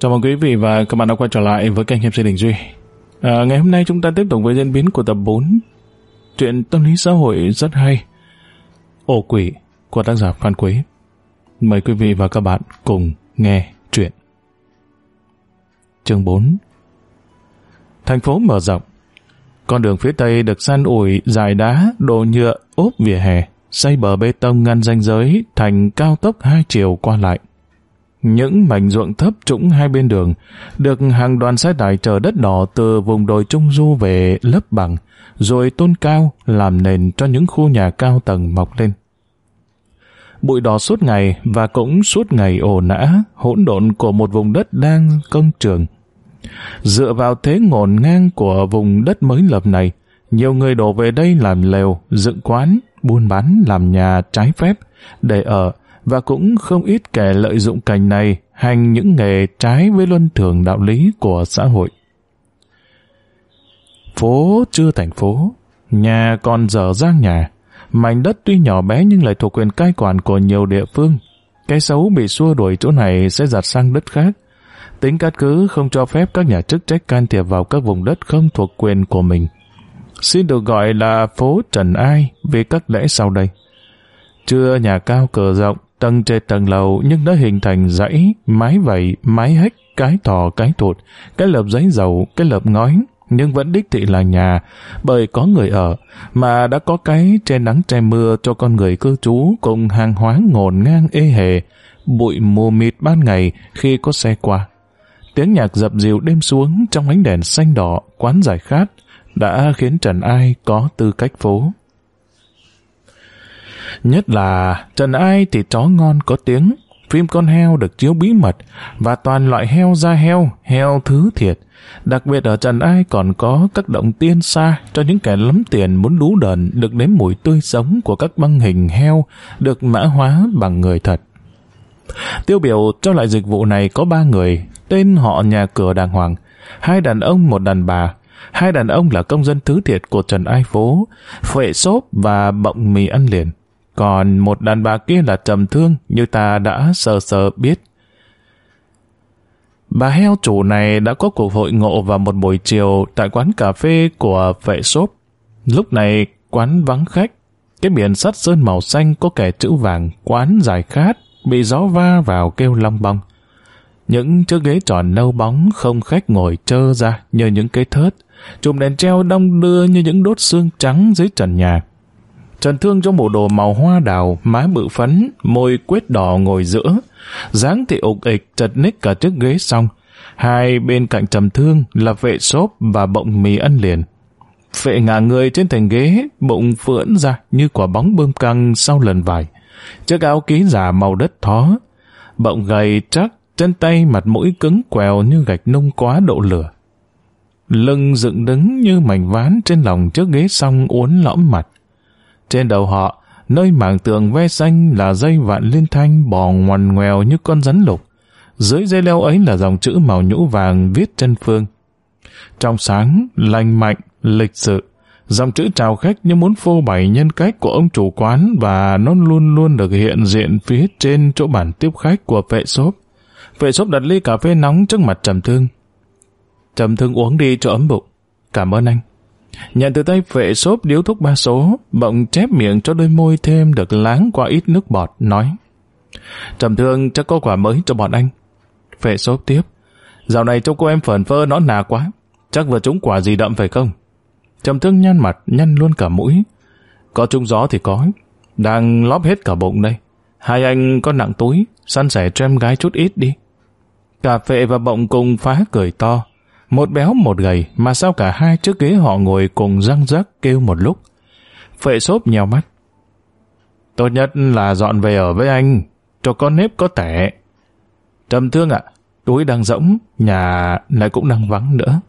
Chào mừng quý vị và các bạn đã quay trở lại với kênh MC Đình Duy. À, ngày hôm nay chúng ta tiếp tục với diễn biến của tập 4 Chuyện tâm lý xã hội rất hay Ổ quỷ của tác giả Phan Quế. Mời quý vị và các bạn cùng nghe chuyện. Chương 4 Thành phố mở rộng Con đường phía Tây được san ủi dài đá, đồ nhựa, ốp vỉa hè, xây bờ bê tông ngăn ranh giới thành cao tốc hai chiều qua lại. Những mảnh ruộng thấp trũng hai bên đường được hàng đoàn xe tải chở đất đỏ từ vùng đồi Trung Du về lấp bằng, rồi tôn cao làm nền cho những khu nhà cao tầng mọc lên. Bụi đỏ suốt ngày và cũng suốt ngày ồ nã, hỗn độn của một vùng đất đang công trường. Dựa vào thế ngổn ngang của vùng đất mới lập này, nhiều người đổ về đây làm lều, dựng quán, buôn bán, làm nhà trái phép, để ở, và cũng không ít kẻ lợi dụng cảnh này hành những nghề trái với luân thường đạo lý của xã hội. Phố chưa thành phố, nhà còn dở dang nhà, mảnh đất tuy nhỏ bé nhưng lại thuộc quyền cai quản của nhiều địa phương. Cái xấu bị xua đuổi chỗ này sẽ giặt sang đất khác. Tính cát cứ không cho phép các nhà chức trách can thiệp vào các vùng đất không thuộc quyền của mình. Xin được gọi là phố Trần Ai vì các lẽ sau đây. Chưa nhà cao cờ rộng, Tầng trệt tầng lầu nhưng đã hình thành dãy, mái vẩy, mái hách, cái thò, cái thụt, cái lợp giấy dầu, cái lợp ngói, nhưng vẫn đích thị là nhà, bởi có người ở, mà đã có cái che nắng che mưa cho con người cư trú cùng hàng hóa ngổn ngang ê hề, bụi mù mịt ban ngày khi có xe qua. Tiếng nhạc dập dìu đêm xuống trong ánh đèn xanh đỏ, quán giải khát, đã khiến Trần Ai có tư cách phố. Nhất là Trần Ai thì chó ngon có tiếng, phim con heo được chiếu bí mật và toàn loại heo da heo, heo thứ thiệt. Đặc biệt ở Trần Ai còn có các động tiên xa cho những kẻ lắm tiền muốn đú đờn được nếm mùi tươi sống của các băng hình heo được mã hóa bằng người thật. Tiêu biểu cho loại dịch vụ này có ba người, tên họ nhà cửa đàng hoàng, hai đàn ông một đàn bà. Hai đàn ông là công dân thứ thiệt của Trần Ai Phố, phệ xốp và bọng mì ăn liền. Còn một đàn bà kia là trầm thương như ta đã sờ sờ biết. Bà heo chủ này đã có cuộc hội ngộ vào một buổi chiều tại quán cà phê của vệ xốp. Lúc này quán vắng khách, cái biển sắt sơn màu xanh có kẻ chữ vàng, quán dài khát, bị gió va vào kêu long bong. Những chiếc ghế tròn nâu bóng không khách ngồi trơ ra như những cái thớt, chùm đèn treo đông đưa như những đốt xương trắng dưới trần nhà. Trần Thương trong bộ đồ màu hoa đào, má bự phấn, môi quết đỏ ngồi giữa. dáng thì ục ịch, chật ních cả chiếc ghế xong. Hai bên cạnh Trầm Thương là vệ xốp và bọng mì ăn liền. Vệ ngả người trên thành ghế, bụng phưỡn ra như quả bóng bơm căng sau lần vải. Chiếc áo ký giả màu đất thó. Bọng gầy chắc, chân tay mặt mũi cứng quèo như gạch nung quá độ lửa. Lưng dựng đứng như mảnh ván trên lòng chiếc ghế xong uốn lõm mặt. Trên đầu họ, nơi mảng tường ve xanh là dây vạn liên thanh bò ngoằn ngoèo như con rắn lục. Dưới dây leo ấy là dòng chữ màu nhũ vàng viết chân phương. Trong sáng, lành mạnh, lịch sự, dòng chữ chào khách như muốn phô bày nhân cách của ông chủ quán và nó luôn luôn được hiện diện phía trên chỗ bản tiếp khách của vệ xốp. Vệ xốp đặt ly cà phê nóng trước mặt Trầm Thương. Trầm Thương uống đi cho ấm bụng. Cảm ơn anh. Nhận từ tay vệ xốp điếu thuốc ba số, bỗng chép miệng cho đôi môi thêm được láng qua ít nước bọt, nói. Trầm thương chắc có quả mới cho bọn anh. Vệ xốp tiếp. Dạo này trông cô em phởn phơ nó nà quá. Chắc vừa trúng quả gì đậm phải không? Trầm thương nhăn mặt, nhăn luôn cả mũi. Có trúng gió thì có. Đang lóp hết cả bụng đây. Hai anh có nặng túi, săn sẻ cho em gái chút ít đi. Cà phê và bọng cùng phá cười to. Một béo một gầy mà sao cả hai chiếc ghế họ ngồi cùng răng rắc kêu một lúc. Phệ xốp nhèo mắt. Tốt nhất là dọn về ở với anh, cho con nếp có tẻ. Trầm thương ạ, túi đang rỗng, nhà lại cũng đang vắng nữa.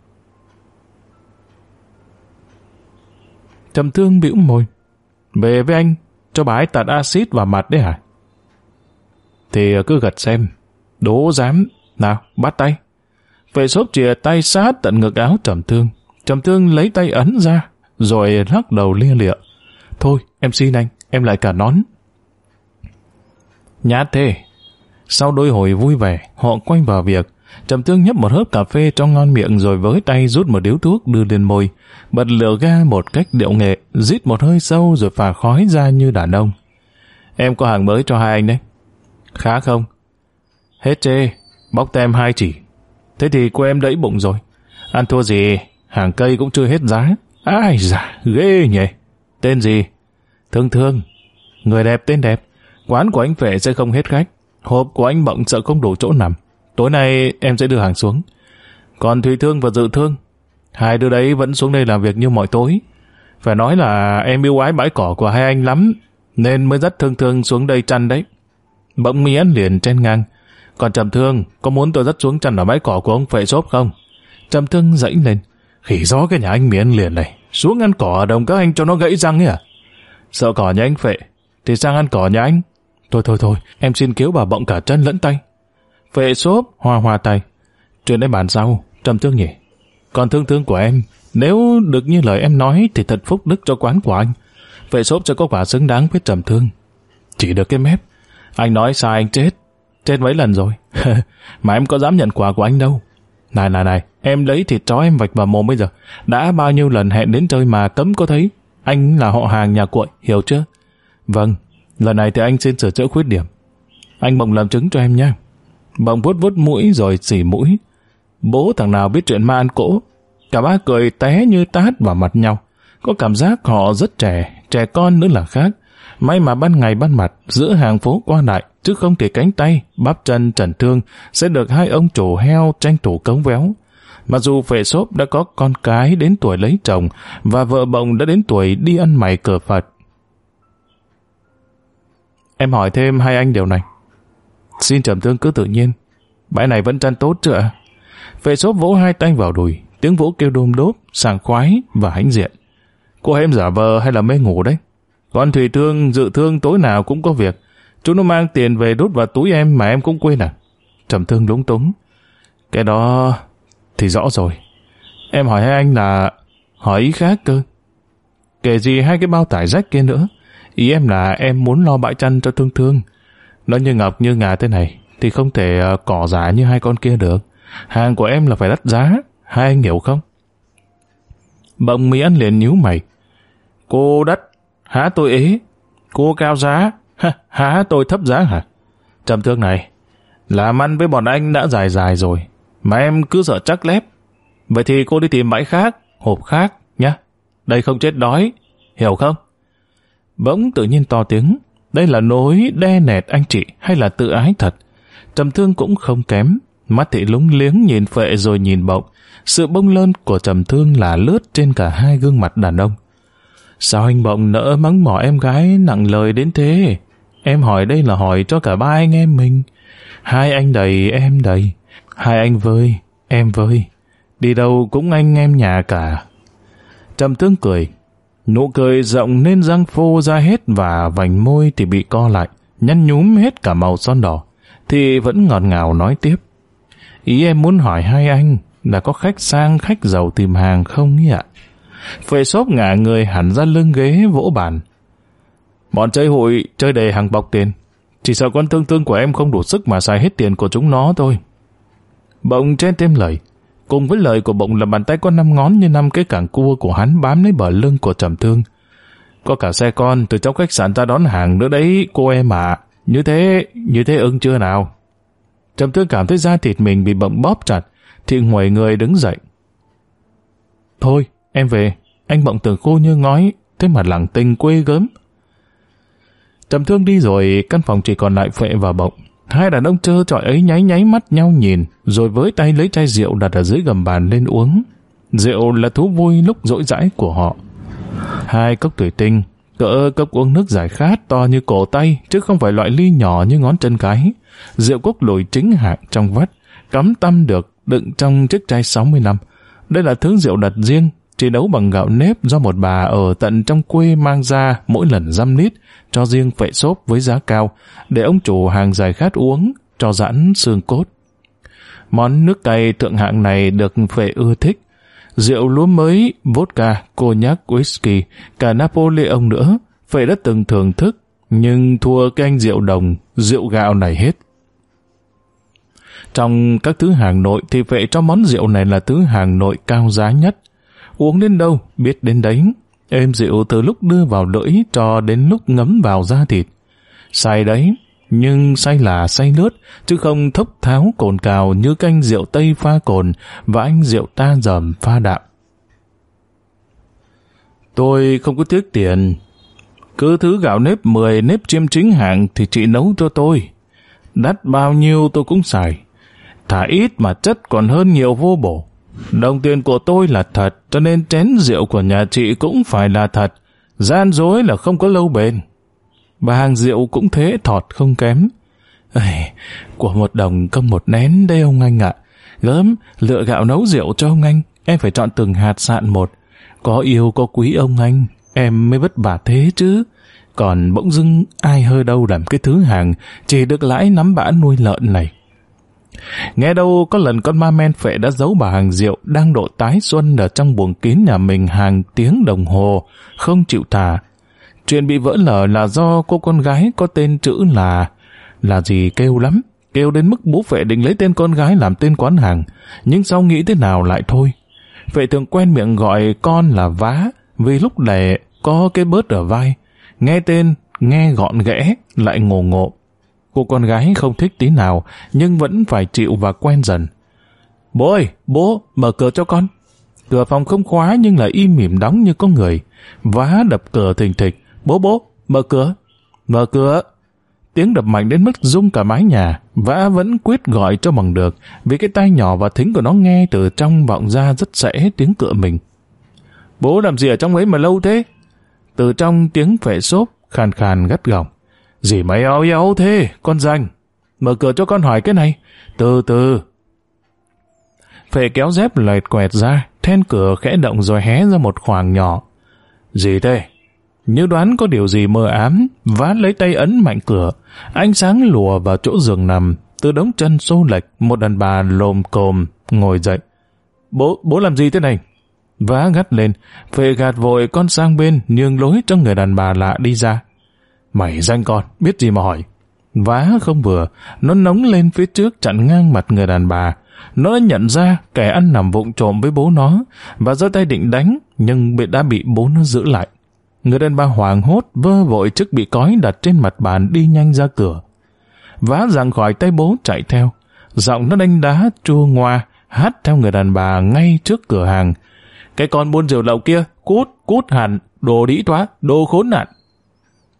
Trầm thương bĩu môi. Về với anh, cho bà ấy tạt axit vào mặt đấy hả? Thì cứ gật xem. Đố dám. Nào, bắt tay. Vệ xốp chìa tay sát tận ngực áo trầm thương. Trầm thương lấy tay ấn ra, rồi lắc đầu lia lịa. Thôi, em xin anh, em lại cả nón. Nhát thế. Sau đôi hồi vui vẻ, họ quay vào việc. Trầm Thương nhấp một hớp cà phê trong ngon miệng rồi với tay rút một điếu thuốc đưa lên môi, bật lửa ga một cách điệu nghệ, rít một hơi sâu rồi phả khói ra như đàn ông. Em có hàng mới cho hai anh đấy. Khá không? Hết chê, bóc tem hai chỉ. Thế thì cô em đẫy bụng rồi. Ăn thua gì, hàng cây cũng chưa hết giá. Ai dạ, ghê nhỉ. Tên gì? Thương thương. Người đẹp tên đẹp. Quán của anh Phệ sẽ không hết khách. Hộp của anh Bộng sợ không đủ chỗ nằm. Tối nay em sẽ đưa hàng xuống. Còn Thùy Thương và Dự Thương, hai đứa đấy vẫn xuống đây làm việc như mọi tối. Phải nói là em yêu ái bãi cỏ của hai anh lắm, nên mới dắt Thương Thương xuống đây chăn đấy. Bỗng mi ăn liền trên ngang. Còn Trầm Thương, có muốn tôi dắt xuống chăn ở bãi cỏ của ông Phệ xốp không? Trầm Thương dãy lên. Khỉ gió cái nhà anh miến liền này. Xuống ăn cỏ ở đồng các anh cho nó gãy răng ấy à? Sợ cỏ nhà anh Phệ, thì sang ăn cỏ nhà anh. Thôi thôi thôi, em xin cứu bà bọng cả chân lẫn tay. Phệ xốp, hoa hoa tay. Chuyện đến bàn sau, Trầm Thương nhỉ. Còn thương thương của em, nếu được như lời em nói thì thật phúc đức cho quán của anh. Phệ xốp cho có quả xứng đáng với Trầm Thương. Chỉ được cái mép. Anh nói sai anh chết. Chết mấy lần rồi. mà em có dám nhận quà của anh đâu. Này này này, em lấy thịt chó em vạch vào mồm bây giờ. Đã bao nhiêu lần hẹn đến chơi mà cấm có thấy. Anh là họ hàng nhà cuội, hiểu chưa? Vâng, lần này thì anh xin sửa chữa khuyết điểm. Anh bồng làm chứng cho em nha. Bồng vuốt vuốt mũi rồi xỉ mũi. Bố thằng nào biết chuyện ma ăn cỗ. Cả ba cười té như tát vào mặt nhau. Có cảm giác họ rất trẻ, trẻ con nữa là khác. May mà ban ngày ban mặt, giữa hàng phố qua lại, chứ không thì cánh tay, bắp chân trần thương sẽ được hai ông chủ heo tranh thủ cống véo. Mặc dù phệ xốp đã có con cái đến tuổi lấy chồng và vợ bồng đã đến tuổi đi ăn mày cờ Phật. Em hỏi thêm hai anh điều này. Xin trầm thương cứ tự nhiên. Bãi này vẫn chăn tốt chưa ạ? Phệ xốp vỗ hai tay vào đùi, tiếng vỗ kêu đôm đốp, sảng khoái và hãnh diện. Cô em giả vờ hay là mê ngủ đấy? Còn Thủy Thương, Dự Thương tối nào cũng có việc. Chúng nó mang tiền về đút vào túi em mà em cũng quên à? Trầm Thương lúng túng. Cái đó thì rõ rồi. Em hỏi hai anh là hỏi ý khác cơ. Kể gì hai cái bao tải rách kia nữa. Ý em là em muốn lo bãi chăn cho Thương Thương. Nó như ngọc như ngà thế này thì không thể ờ, cỏ giả như hai con kia được. Hàng của em là phải đắt giá. Hai anh hiểu không? Bỗng Mỹ ăn liền nhíu mày. Cô đắt Hả tôi ế? Cô cao giá? Hả, hả tôi thấp giá hả? Trầm thương này, làm ăn với bọn anh đã dài dài rồi, mà em cứ sợ chắc lép. Vậy thì cô đi tìm bãi khác, hộp khác, nhá. Đây không chết đói, hiểu không? Bỗng tự nhiên to tiếng, đây là nối đe nẹt anh chị hay là tự ái thật? Trầm thương cũng không kém, mắt thị lúng liếng nhìn phệ rồi nhìn bộng. Sự bông lơn của trầm thương là lướt trên cả hai gương mặt đàn ông. Sao anh bỗng nỡ mắng mỏ em gái nặng lời đến thế? Em hỏi đây là hỏi cho cả ba anh em mình. Hai anh đầy, em đầy. Hai anh vơi, em vơi. Đi đâu cũng anh em nhà cả. Trầm tương cười. Nụ cười rộng nên răng phô ra hết và vành môi thì bị co lại, nhăn nhúm hết cả màu son đỏ. Thì vẫn ngọt ngào nói tiếp. Ý em muốn hỏi hai anh là có khách sang khách giàu tìm hàng không nhỉ ạ? Phê xốp ngả người hẳn ra lưng ghế vỗ bàn. Bọn chơi hội chơi đầy hàng bọc tiền. Chỉ sợ con thương thương của em không đủ sức mà xài hết tiền của chúng nó thôi. Bỗng trên thêm lời. Cùng với lời của bỗng là bàn tay có năm ngón như năm cái cảng cua của hắn bám lấy bờ lưng của trầm thương. Có cả xe con từ trong khách sạn ra đón hàng nữa đấy, cô em ạ. Như thế, như thế ưng chưa nào? Trầm thương cảm thấy da thịt mình bị bỗng bóp chặt, thì ngoài người đứng dậy. Thôi, Em về, anh bỗng từ cô như ngói, thế mà lẳng tinh quê gớm. Trầm thương đi rồi, căn phòng chỉ còn lại phệ và bộng. Hai đàn ông trơ trọi ấy nháy nháy mắt nhau nhìn, rồi với tay lấy chai rượu đặt ở dưới gầm bàn lên uống. Rượu là thú vui lúc rỗi rãi của họ. Hai cốc thủy tinh, cỡ cốc uống nước giải khát to như cổ tay, chứ không phải loại ly nhỏ như ngón chân cái. Rượu cốc lùi chính hạng trong vắt, cắm tâm được, đựng trong chiếc chai 60 năm. Đây là thứ rượu đặt riêng, chỉ nấu bằng gạo nếp do một bà ở tận trong quê mang ra mỗi lần răm lít cho riêng phệ xốp với giá cao để ông chủ hàng dài khát uống cho giãn xương cốt. Món nước cay thượng hạng này được phệ ưa thích. Rượu lúa mới, vodka, cognac, whisky, cả Napoleon nữa Phệ đã từng thưởng thức, nhưng thua cái anh rượu đồng, rượu gạo này hết. Trong các thứ hàng nội thì Phệ cho món rượu này là thứ hàng nội cao giá nhất. Uống đến đâu, biết đến đấy. Êm rượu từ lúc đưa vào lưỡi cho đến lúc ngấm vào da thịt. Say đấy, nhưng say là say lướt, chứ không thốc tháo cồn cào như canh rượu Tây pha cồn và anh rượu ta dầm pha đạm. Tôi không có tiếc tiền. Cứ thứ gạo nếp 10 nếp chiêm chính hạng thì chị nấu cho tôi. Đắt bao nhiêu tôi cũng xài. Thả ít mà chất còn hơn nhiều vô bổ. Đồng tiền của tôi là thật, cho nên chén rượu của nhà chị cũng phải là thật. Gian dối là không có lâu bền. Bà hàng rượu cũng thế thọt không kém. Ê, của một đồng công một nén đây ông anh ạ. Gớm, lựa gạo nấu rượu cho ông anh. Em phải chọn từng hạt sạn một. Có yêu có quý ông anh, em mới vất vả thế chứ. Còn bỗng dưng ai hơi đâu làm cái thứ hàng chỉ được lãi nắm bã nuôi lợn này. Nghe đâu có lần con ma men phệ đã giấu bà hàng rượu đang độ tái xuân ở trong buồng kín nhà mình hàng tiếng đồng hồ, không chịu thả. Chuyện bị vỡ lở là do cô con gái có tên chữ là... Là gì kêu lắm, kêu đến mức bố phệ định lấy tên con gái làm tên quán hàng, nhưng sau nghĩ thế nào lại thôi. Phệ thường quen miệng gọi con là vá, vì lúc đẻ có cái bớt ở vai. Nghe tên, nghe gọn ghẽ, lại ngồ ngộ. Cô con gái không thích tí nào, nhưng vẫn phải chịu và quen dần. Bố ơi, bố, mở cửa cho con. Cửa phòng không khóa nhưng lại im mỉm đóng như có người. Vá đập cửa thình thịch. Bố bố, mở cửa. Mở cửa. Tiếng đập mạnh đến mức rung cả mái nhà. Vã vẫn quyết gọi cho bằng được, vì cái tai nhỏ và thính của nó nghe từ trong vọng ra rất dễ tiếng cửa mình. Bố làm gì ở trong ấy mà lâu thế? Từ trong tiếng phệ xốp, khàn khàn gắt gỏng. Gì mày áo éo thế, con danh? Mở cửa cho con hỏi cái này. Từ từ. Phệ kéo dép lệch quẹt ra, then cửa khẽ động rồi hé ra một khoảng nhỏ. Gì thế? Như đoán có điều gì mơ ám, vá lấy tay ấn mạnh cửa. Ánh sáng lùa vào chỗ giường nằm, từ đống chân xô lệch, một đàn bà lồm cồm, ngồi dậy. Bố, bố làm gì thế này? Vá gắt lên, phệ gạt vội con sang bên, nhường lối cho người đàn bà lạ đi ra. Mày danh con, biết gì mà hỏi. Vá không vừa, nó nóng lên phía trước chặn ngang mặt người đàn bà. Nó đã nhận ra kẻ ăn nằm vụng trộm với bố nó và giơ tay định đánh nhưng bị đã bị bố nó giữ lại. Người đàn bà hoảng hốt vơ vội trước bị cói đặt trên mặt bàn đi nhanh ra cửa. Vá giằng khỏi tay bố chạy theo. Giọng nó đánh đá chua ngoa hát theo người đàn bà ngay trước cửa hàng. Cái con buôn rượu lậu kia, cút, cút hẳn, đồ đĩ toá, đồ khốn nạn.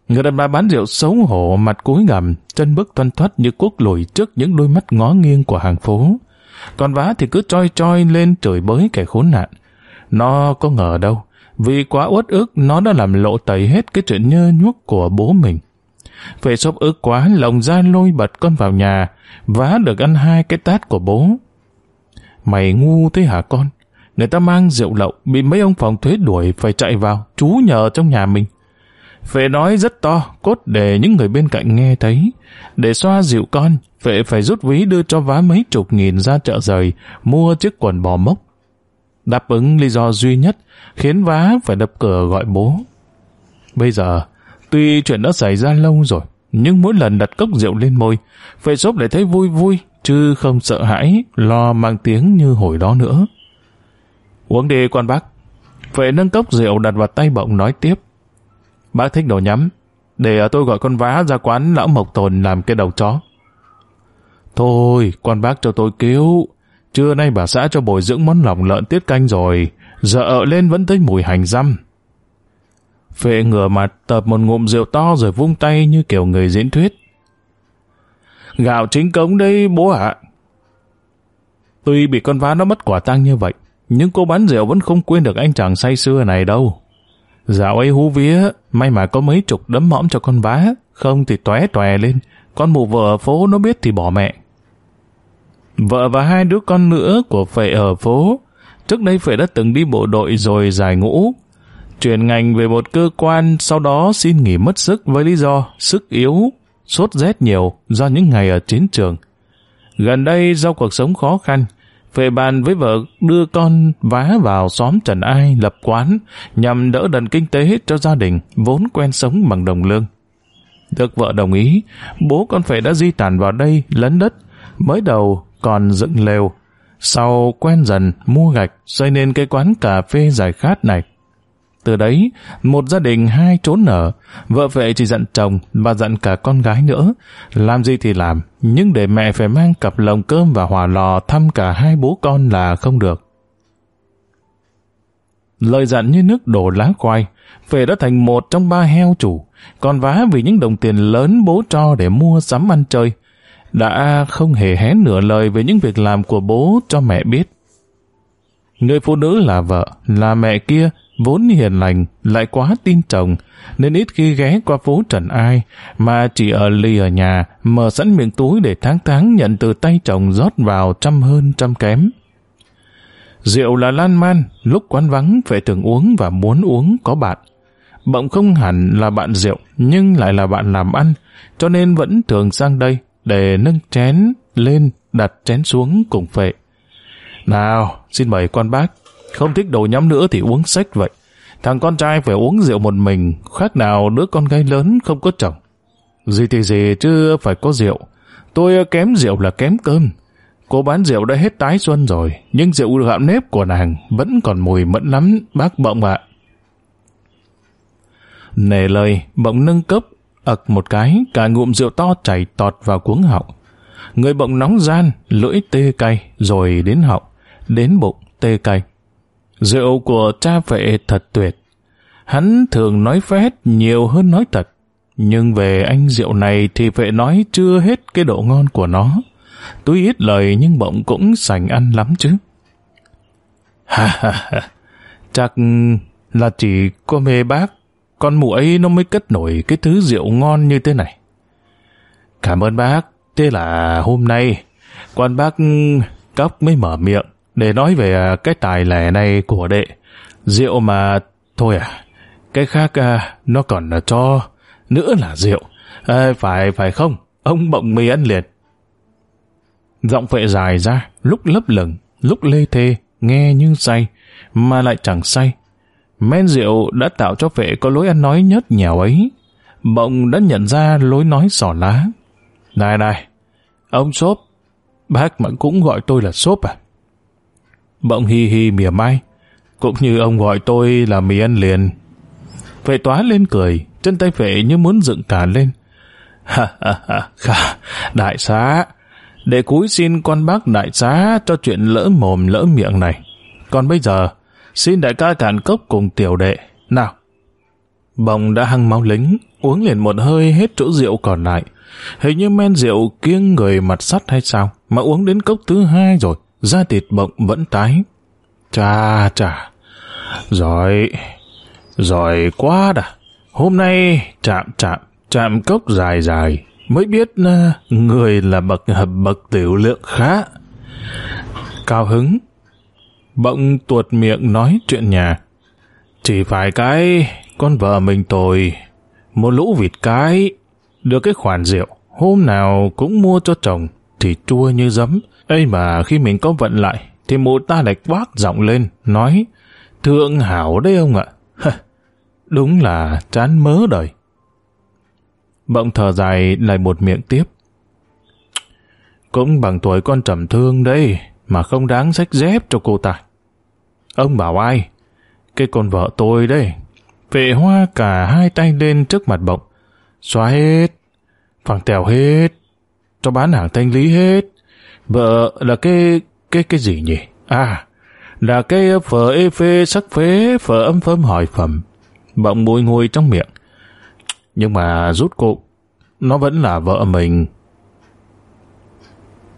Người đàn bà bán rượu xấu hổ, mặt cúi gằm, chân bước toan thoát như cuốc lùi trước những đôi mắt ngó nghiêng của hàng phố. Còn vá thì cứ choi choi lên trời bới kẻ khốn nạn. Nó có ngờ đâu, vì quá uất ức nó đã làm lộ tẩy hết cái chuyện nhơ nhuốc của bố mình. Về sốc ức quá, lòng ra lôi bật con vào nhà, vá được ăn hai cái tát của bố. Mày ngu thế hả con? Người ta mang rượu lậu, bị mấy ông phòng thuế đuổi phải chạy vào, trú nhờ trong nhà mình. Phệ nói rất to, cốt để những người bên cạnh nghe thấy. Để xoa dịu con, Phệ phải rút ví đưa cho vá mấy chục nghìn ra chợ rời, mua chiếc quần bò mốc. Đáp ứng lý do duy nhất, khiến vá phải đập cửa gọi bố. Bây giờ, tuy chuyện đã xảy ra lâu rồi, nhưng mỗi lần đặt cốc rượu lên môi, Phệ xốp lại thấy vui vui, chứ không sợ hãi, lo mang tiếng như hồi đó nữa. Uống đi con bác. Phệ nâng cốc rượu đặt vào tay bỗng nói tiếp. Bác thích đồ nhắm, để tôi gọi con vá ra quán lão Mộc Tồn làm cái đầu chó. Thôi, con bác cho tôi cứu. Trưa nay bà xã cho bồi dưỡng món lòng lợn tiết canh rồi, giờ ở lên vẫn thấy mùi hành răm. Phệ ngửa mặt tập một ngụm rượu to rồi vung tay như kiểu người diễn thuyết. Gạo chính cống đây bố ạ. Tuy bị con vá nó mất quả tang như vậy, nhưng cô bán rượu vẫn không quên được anh chàng say xưa này đâu. Dạo ấy hú vía, may mà có mấy chục đấm mõm cho con vá, không thì tóe tòe lên, con mụ vợ ở phố nó biết thì bỏ mẹ. Vợ và hai đứa con nữa của Phệ ở phố, trước đây Phệ đã từng đi bộ đội rồi giải ngũ, chuyển ngành về một cơ quan, sau đó xin nghỉ mất sức với lý do sức yếu, sốt rét nhiều do những ngày ở chiến trường. Gần đây do cuộc sống khó khăn, về bàn với vợ đưa con vá vào xóm Trần Ai lập quán nhằm đỡ đần kinh tế cho gia đình vốn quen sống bằng đồng lương. Được vợ đồng ý, bố con phải đã di tản vào đây lấn đất, mới đầu còn dựng lều. Sau quen dần mua gạch xây nên cái quán cà phê giải khát này. Từ đấy, một gia đình hai trốn nở, vợ vệ chỉ giận chồng và giận cả con gái nữa. Làm gì thì làm, nhưng để mẹ phải mang cặp lồng cơm và hỏa lò thăm cả hai bố con là không được. Lời dặn như nước đổ lá khoai, về đã thành một trong ba heo chủ, còn vá vì những đồng tiền lớn bố cho để mua sắm ăn chơi. Đã không hề hé nửa lời về những việc làm của bố cho mẹ biết. Người phụ nữ là vợ, là mẹ kia, vốn hiền lành, lại quá tin chồng, nên ít khi ghé qua phố Trần Ai, mà chỉ ở lì ở nhà, mở sẵn miệng túi để tháng tháng nhận từ tay chồng rót vào trăm hơn trăm kém. Rượu là lan man, lúc quán vắng phải thường uống và muốn uống có bạn. Bỗng không hẳn là bạn rượu, nhưng lại là bạn làm ăn, cho nên vẫn thường sang đây để nâng chén lên, đặt chén xuống cùng phệ. Nào, xin mời con bác, không thích đồ nhắm nữa thì uống sách vậy. Thằng con trai phải uống rượu một mình, khác nào đứa con gái lớn không có chồng. Gì thì gì chứ phải có rượu. Tôi kém rượu là kém cơm. Cô bán rượu đã hết tái xuân rồi, nhưng rượu gạo nếp của nàng vẫn còn mùi mẫn lắm, bác bộng ạ. Nề lời, Bộng nâng cấp, ậc một cái, cả ngụm rượu to chảy tọt vào cuống họng. Người Bộng nóng gian, lưỡi tê cay, rồi đến họng, đến bụng tê cay. Rượu của cha vệ thật tuyệt. Hắn thường nói phét nhiều hơn nói thật. Nhưng về anh rượu này thì vệ nói chưa hết cái độ ngon của nó. Tuy ít lời nhưng bỗng cũng sành ăn lắm chứ. Ha ha ha, chắc là chỉ có mê bác, con mụ ấy nó mới cất nổi cái thứ rượu ngon như thế này. Cảm ơn bác, thế là hôm nay, quan bác cóc mới mở miệng để nói về à, cái tài lẻ này của đệ. Rượu mà, thôi à, cái khác à, nó còn là cho, nữa là rượu. À, phải, phải không? Ông bộng mì ăn liền. Giọng phệ dài ra, lúc lấp lửng, lúc lê thê, nghe như say, mà lại chẳng say. Men rượu đã tạo cho vệ có lối ăn nói nhớt nhèo ấy. Bộng đã nhận ra lối nói sỏ lá. Này này, ông Sốp, bác mà cũng gọi tôi là Sốp à? Bỗng hi hi mỉa mai, cũng như ông gọi tôi là mì ăn liền. Vệ tóa lên cười, chân tay vệ như muốn dựng cả lên. Ha ha ha, đại xá, để cúi xin con bác đại xá cho chuyện lỡ mồm lỡ miệng này. Còn bây giờ, xin đại ca cạn cốc cùng tiểu đệ. Nào! Bồng đã hăng máu lính, uống liền một hơi hết chỗ rượu còn lại. Hình như men rượu kiêng người mặt sắt hay sao, mà uống đến cốc thứ hai rồi, da thịt bộng vẫn tái. Chà chà, giỏi, giỏi quá đã. Hôm nay chạm chạm, chạm cốc dài dài, mới biết ờ, người là bậc hợp bậc tiểu lượng khá. Cao hứng, bỗng tuột miệng nói chuyện nhà. Chỉ phải cái con vợ mình tồi, một lũ vịt cái, được cái khoản rượu, hôm nào cũng mua cho chồng, thì chua như giấm ấy mà khi mình có vận lại, thì mụ ta lại quát giọng lên, nói, Thượng hảo đấy ông ạ. Đúng là chán mớ đời. Bỗng thở dài lại một miệng tiếp. Cũng bằng tuổi con trầm thương đây, mà không đáng sách dép cho cô ta. Ông bảo ai? Cái con vợ tôi đây. Vệ hoa cả hai tay lên trước mặt bỗng. Xóa hết. Phẳng tèo hết. Cho bán hàng thanh lý hết. Vợ là cái... cái cái gì nhỉ? À, là cái phở ê phê sắc phế phở âm phơm hỏi phẩm. Bọng bùi ngồi trong miệng. Nhưng mà rút cụ, nó vẫn là vợ mình.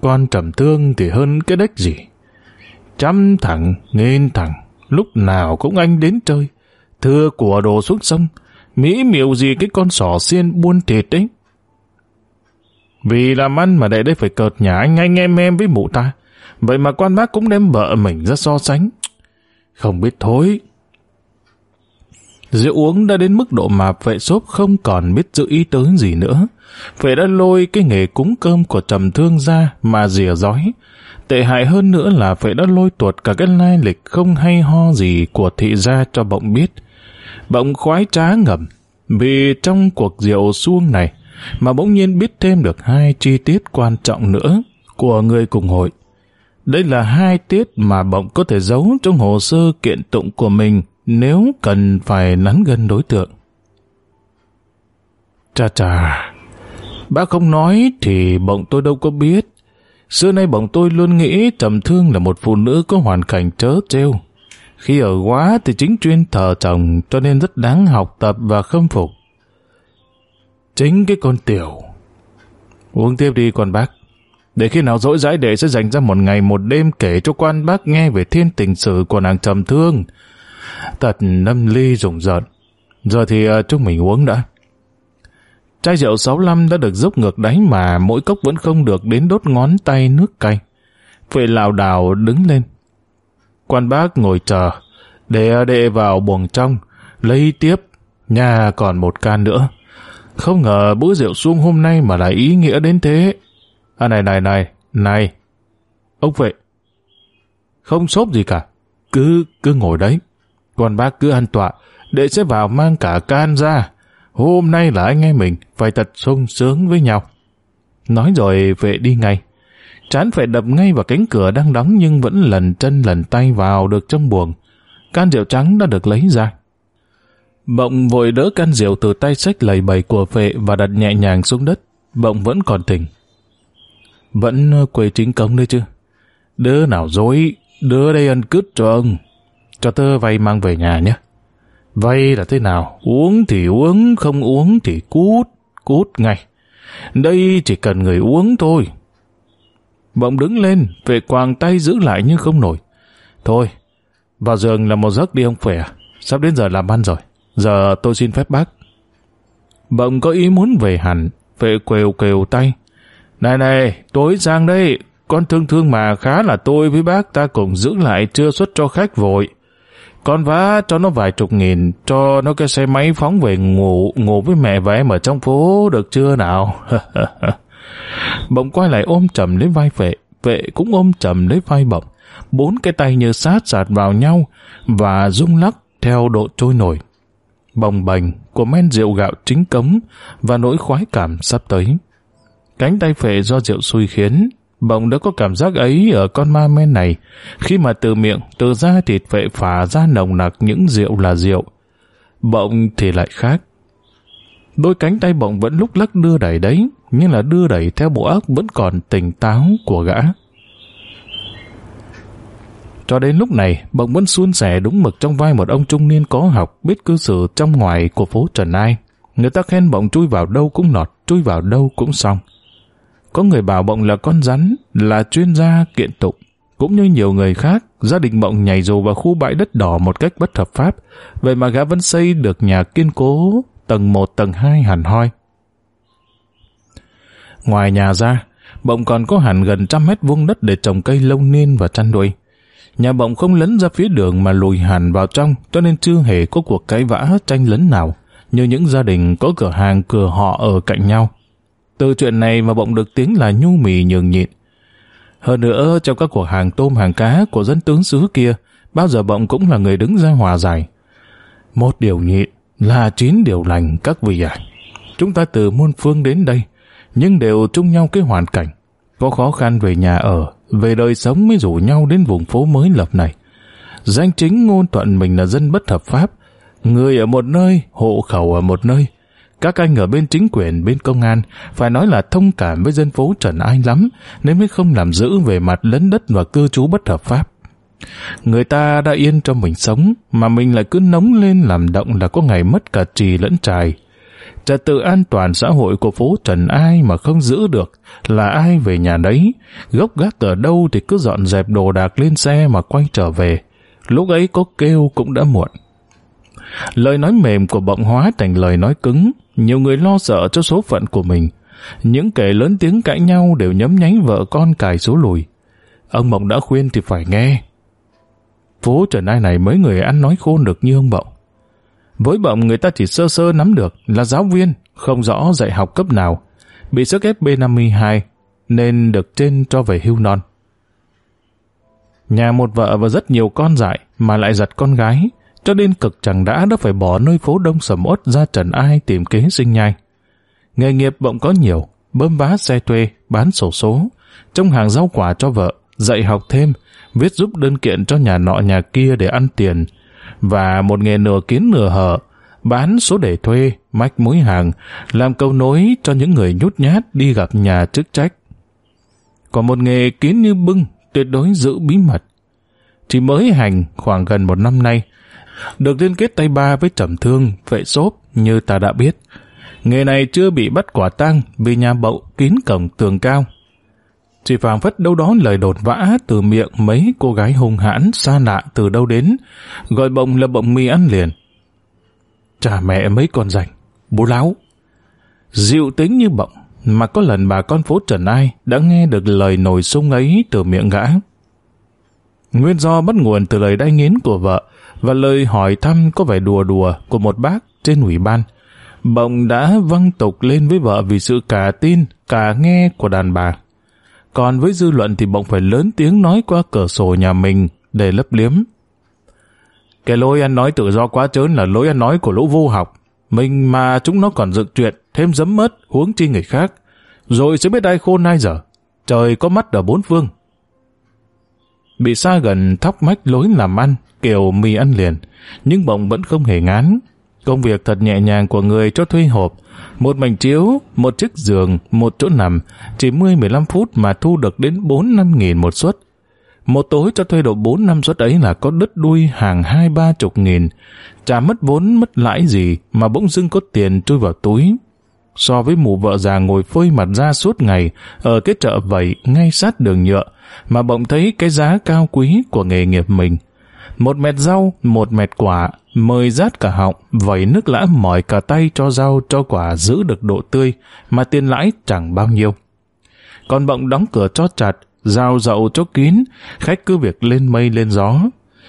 Con trầm thương thì hơn cái đếch gì. Trăm thẳng nghìn thẳng lúc nào cũng anh đến chơi. Thưa của đồ xuống sông, mỹ miệu gì cái con sỏ xiên buôn thịt đấy. Vì làm ăn mà đệ đây phải cợt nhà anh anh em em với mụ ta. Vậy mà quan bác cũng đem vợ mình ra so sánh. Không biết thối. Rượu uống đã đến mức độ mà vệ xốp không còn biết giữ ý tới gì nữa. Vệ đã lôi cái nghề cúng cơm của trầm thương ra mà rìa rói. Tệ hại hơn nữa là vệ đã lôi tuột cả cái lai lịch không hay ho gì của thị gia cho bỗng biết. Bỗng khoái trá ngầm, vì trong cuộc rượu suông này mà bỗng nhiên biết thêm được hai chi tiết quan trọng nữa của người cùng hội. Đây là hai tiết mà bỗng có thể giấu trong hồ sơ kiện tụng của mình nếu cần phải nắn gân đối tượng. Chà chà, bác không nói thì bỗng tôi đâu có biết. Xưa nay bỗng tôi luôn nghĩ Trầm Thương là một phụ nữ có hoàn cảnh trớ trêu. Khi ở quá thì chính chuyên thờ chồng cho nên rất đáng học tập và khâm phục. Chính cái con tiểu. Uống tiếp đi con bác. Để khi nào dỗi dãi đệ sẽ dành ra một ngày một đêm kể cho quan bác nghe về thiên tình sự của nàng trầm thương. Tật nâm ly rùng rợn. Giờ thì uh, chúng mình uống đã. Chai rượu 65 đã được dốc ngược đáy mà mỗi cốc vẫn không được đến đốt ngón tay nước cay. Vệ lào đào đứng lên. Quan bác ngồi chờ, để à, đệ vào buồng trong, lấy tiếp, nhà còn một can nữa. Không ngờ bữa rượu xuông hôm nay mà lại ý nghĩa đến thế. À này này này, này. Ông vệ. Không sốt gì cả. Cứ, cứ ngồi đấy. còn bác cứ an tọa, đệ sẽ vào mang cả can ra. Hôm nay là anh em mình phải thật sung sướng với nhau. Nói rồi vệ đi ngay. Chán phải đập ngay vào cánh cửa đang đóng nhưng vẫn lần chân lần tay vào được trong buồng. Can rượu trắng đã được lấy ra. Bộng vội đỡ can rượu từ tay sách lầy bầy của vệ và đặt nhẹ nhàng xuống đất. Bộng vẫn còn tỉnh. Vẫn ờ, quê chính công đấy chứ. Đứa nào dối, đứa đây ăn cứt cho ông. Cho tớ vay mang về nhà nhé. Vay là thế nào? Uống thì uống, không uống thì cút, cút ngay. Đây chỉ cần người uống thôi. Bỗng đứng lên, về quàng tay giữ lại nhưng không nổi. Thôi, vào giường là một giấc đi ông khỏe. Sắp đến giờ làm ăn rồi. Giờ tôi xin phép bác. Bỗng có ý muốn về hẳn, về quều quều tay. Này này, tối sang đây, con thương thương mà khá là tôi với bác ta cùng giữ lại chưa xuất cho khách vội. Con vá cho nó vài chục nghìn, cho nó cái xe máy phóng về ngủ, ngủ với mẹ và em ở trong phố được chưa nào? bỗng quay lại ôm chầm lấy vai vệ, vệ cũng ôm chầm lấy vai bỗng. Bốn cái tay như sát sạt vào nhau và rung lắc theo độ trôi nổi. Bồng bềnh của men rượu gạo chính cống và nỗi khoái cảm sắp tới. Cánh tay phệ do rượu xui khiến, bỗng đã có cảm giác ấy ở con ma men này, khi mà từ miệng, từ da thịt phệ phả ra nồng nặc những rượu là rượu. Bỗng thì lại khác. Đôi cánh tay bỗng vẫn lúc lắc đưa đẩy đấy, nhưng là đưa đẩy theo bộ óc vẫn còn tỉnh táo của gã. Cho đến lúc này, bỗng vẫn suôn sẻ đúng mực trong vai một ông trung niên có học, biết cư xử trong ngoài của phố Trần Ai. Người ta khen bỗng chui vào đâu cũng nọt, chui vào đâu cũng xong. Có người bảo bỗng là con rắn, là chuyên gia kiện tụng. Cũng như nhiều người khác, gia đình bỗng nhảy dù vào khu bãi đất đỏ một cách bất hợp pháp, vậy mà gã vẫn xây được nhà kiên cố, tầng 1, tầng 2 hẳn hoi. Ngoài nhà ra, bỗng còn có hẳn gần trăm mét vuông đất để trồng cây lâu niên và chăn nuôi. Nhà bỗng không lấn ra phía đường mà lùi hẳn vào trong, cho nên chưa hề có cuộc cãi vã tranh lấn nào, như những gia đình có cửa hàng cửa họ ở cạnh nhau. Từ chuyện này mà bỗng được tiếng là nhu mì nhường nhịn. Hơn nữa, trong các cửa hàng tôm hàng cá của dân tướng xứ kia, bao giờ bỗng cũng là người đứng ra hòa giải. Một điều nhịn là chín điều lành các vị ạ. Chúng ta từ muôn phương đến đây, nhưng đều chung nhau cái hoàn cảnh. Có khó khăn về nhà ở, về đời sống mới rủ nhau đến vùng phố mới lập này. Danh chính ngôn thuận mình là dân bất hợp pháp, người ở một nơi, hộ khẩu ở một nơi. Các anh ở bên chính quyền, bên công an, phải nói là thông cảm với dân phố Trần Ai lắm, nên mới không làm giữ về mặt lấn đất và cư trú bất hợp pháp. Người ta đã yên cho mình sống, mà mình lại cứ nóng lên làm động là có ngày mất cả trì lẫn trài. Trật tự an toàn xã hội của phố Trần ai mà không giữ được là ai về nhà đấy, gốc gác ở đâu thì cứ dọn dẹp đồ đạc lên xe mà quay trở về. Lúc ấy có kêu cũng đã muộn. Lời nói mềm của bọng hóa thành lời nói cứng, nhiều người lo sợ cho số phận của mình. Những kẻ lớn tiếng cãi nhau đều nhấm nhánh vợ con cài số lùi. Ông Mộng đã khuyên thì phải nghe. Phố Trần Ai này mấy người ăn nói khôn được như ông Mộng. Với bọng người ta chỉ sơ sơ nắm được là giáo viên, không rõ dạy học cấp nào. Bị sức ép B52 nên được trên cho về hưu non. Nhà một vợ và rất nhiều con dại mà lại giật con gái, cho nên cực chẳng đã đã phải bỏ nơi phố đông sầm uất ra trần ai tìm kế sinh nhai. Nghề nghiệp bỗng có nhiều, bơm vá xe thuê, bán sổ số, trong hàng rau quả cho vợ, dạy học thêm, viết giúp đơn kiện cho nhà nọ nhà kia để ăn tiền, và một nghề nửa kiến nửa hở, bán số để thuê, mách mối hàng, làm câu nối cho những người nhút nhát đi gặp nhà chức trách. Còn một nghề kiến như bưng, tuyệt đối giữ bí mật. Chỉ mới hành khoảng gần một năm nay, được liên kết tay ba với trầm thương, vệ xốp như ta đã biết. Nghề này chưa bị bắt quả tang vì nhà bậu kín cổng tường cao. Chỉ phảng phất đâu đó lời đột vã từ miệng mấy cô gái hung hãn xa lạ từ đâu đến, gọi bồng là bồng mì ăn liền. Cha mẹ mấy con rảnh, bố láo. Dịu tính như bọng, mà có lần bà con phố Trần Ai đã nghe được lời nổi sung ấy từ miệng gã. Nguyên do bắt nguồn từ lời đay nghiến của vợ và lời hỏi thăm có vẻ đùa đùa của một bác trên ủy ban. bồng đã văng tục lên với vợ vì sự cả tin, cả nghe của đàn bà. Còn với dư luận thì bỗng phải lớn tiếng nói qua cửa sổ nhà mình để lấp liếm. Cái lối ăn nói tự do quá trớn là lối ăn nói của lũ vô học. Mình mà chúng nó còn dựng chuyện, thêm dấm mớt, huống chi người khác. Rồi sẽ biết ai khôn ai giờ. Trời có mắt ở bốn phương. Bị xa gần thóc mách lối làm ăn, kiểu mì ăn liền, nhưng bỗng vẫn không hề ngán. Công việc thật nhẹ nhàng của người cho thuê hộp, một mảnh chiếu, một chiếc giường, một chỗ nằm, chỉ 10-15 phút mà thu được đến 4-5 nghìn một suất. Một tối cho thuê độ 4 năm suất ấy là có đứt đuôi hàng hai ba chục nghìn. Chả mất vốn mất lãi gì mà bỗng dưng có tiền trôi vào túi. So với mụ vợ già ngồi phơi mặt ra suốt ngày ở cái chợ vẩy ngay sát đường nhựa mà bỗng thấy cái giá cao quý của nghề nghiệp mình. Một mẹt rau, một mẹt quả, mời rát cả họng, vẩy nước lã mỏi cả tay cho rau cho quả giữ được độ tươi, mà tiền lãi chẳng bao nhiêu. Còn bọng đóng cửa cho chặt, giao dậu cho kín, khách cứ việc lên mây lên gió.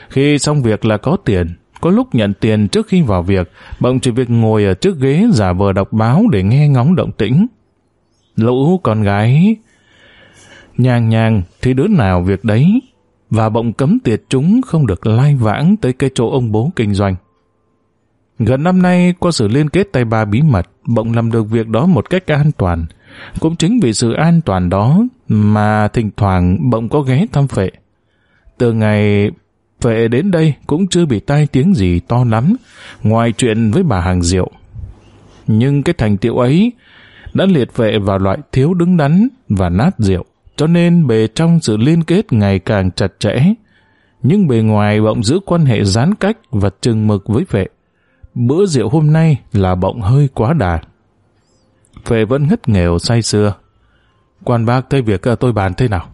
Khi xong việc là có tiền, có lúc nhận tiền trước khi vào việc, bỗng chỉ việc ngồi ở trước ghế giả vờ đọc báo để nghe ngóng động tĩnh. Lũ con gái nhàng nhàng thì đứa nào việc đấy và bỗng cấm tiệt chúng không được lai vãng tới cái chỗ ông bố kinh doanh. Gần năm nay, qua sự liên kết tay ba bí mật, bỗng làm được việc đó một cách an toàn. Cũng chính vì sự an toàn đó mà thỉnh thoảng bỗng có ghé thăm phệ. Từ ngày phệ đến đây cũng chưa bị tai tiếng gì to lắm, ngoài chuyện với bà hàng rượu. Nhưng cái thành tiệu ấy đã liệt vệ vào loại thiếu đứng đắn và nát rượu cho nên bề trong sự liên kết ngày càng chặt chẽ, nhưng bề ngoài bỗng giữ quan hệ gián cách và chừng mực với vệ. Bữa rượu hôm nay là bỗng hơi quá đà. Vệ vẫn ngất nghèo say xưa. Quan bác thấy việc ờ, tôi bàn thế nào?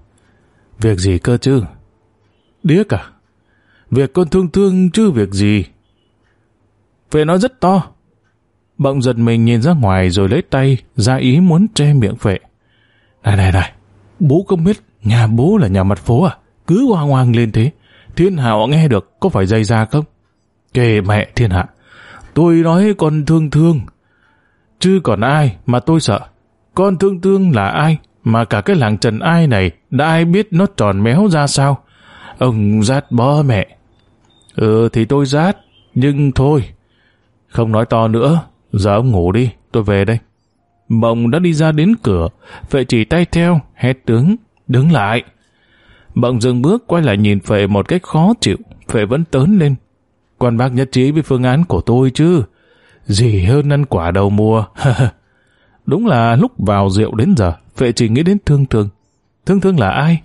Việc gì cơ chứ? Điếc à? Việc con thương thương chứ việc gì? Vệ nói rất to. Bỗng giật mình nhìn ra ngoài rồi lấy tay ra ý muốn che miệng vệ. Này này này, Bố không biết nhà bố là nhà mặt phố à? Cứ hoang hoang lên thế. Thiên hạ họ nghe được có phải dây ra không? Kề mẹ thiên hạ. Tôi nói con thương thương. Chứ còn ai mà tôi sợ. Con thương thương là ai mà cả cái làng Trần Ai này đã ai biết nó tròn méo ra sao? Ông rát bó mẹ. Ừ thì tôi rát, nhưng thôi. Không nói to nữa, giờ ông ngủ đi, tôi về đây. Mộng đã đi ra đến cửa, Phệ chỉ tay theo, hét tướng, đứng lại. Mộng dừng bước quay lại nhìn Phệ một cách khó chịu, Phệ vẫn tớn lên. Quan bác nhất trí với phương án của tôi chứ. Gì hơn ăn quả đầu mùa. Đúng là lúc vào rượu đến giờ, Phệ chỉ nghĩ đến thương thương. Thương thương là ai?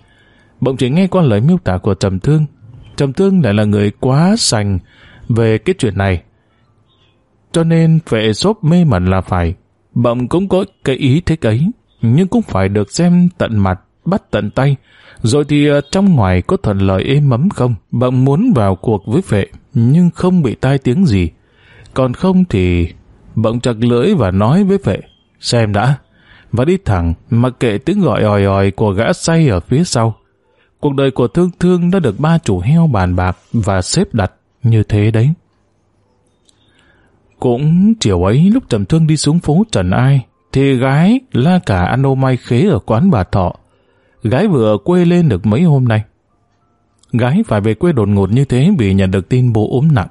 Bỗng chỉ nghe qua lời miêu tả của Trầm Thương. Trầm Thương lại là người quá sành về cái chuyện này. Cho nên Phệ xốp mê mẩn là phải Bậm cũng có cái ý thích ấy, nhưng cũng phải được xem tận mặt, bắt tận tay. Rồi thì ờ, trong ngoài có thuận lợi êm ấm không? Bậm muốn vào cuộc với vệ, nhưng không bị tai tiếng gì. Còn không thì bậm chặt lưỡi và nói với vệ, xem đã. Và đi thẳng, mặc kệ tiếng gọi òi òi của gã say ở phía sau. Cuộc đời của Thương Thương đã được ba chủ heo bàn bạc và xếp đặt như thế đấy. Cũng chiều ấy lúc trầm thương đi xuống phố Trần Ai, thì gái la cả ăn ô mai khế ở quán bà Thọ. Gái vừa quê lên được mấy hôm nay. Gái phải về quê đột ngột như thế vì nhận được tin bố ốm nặng.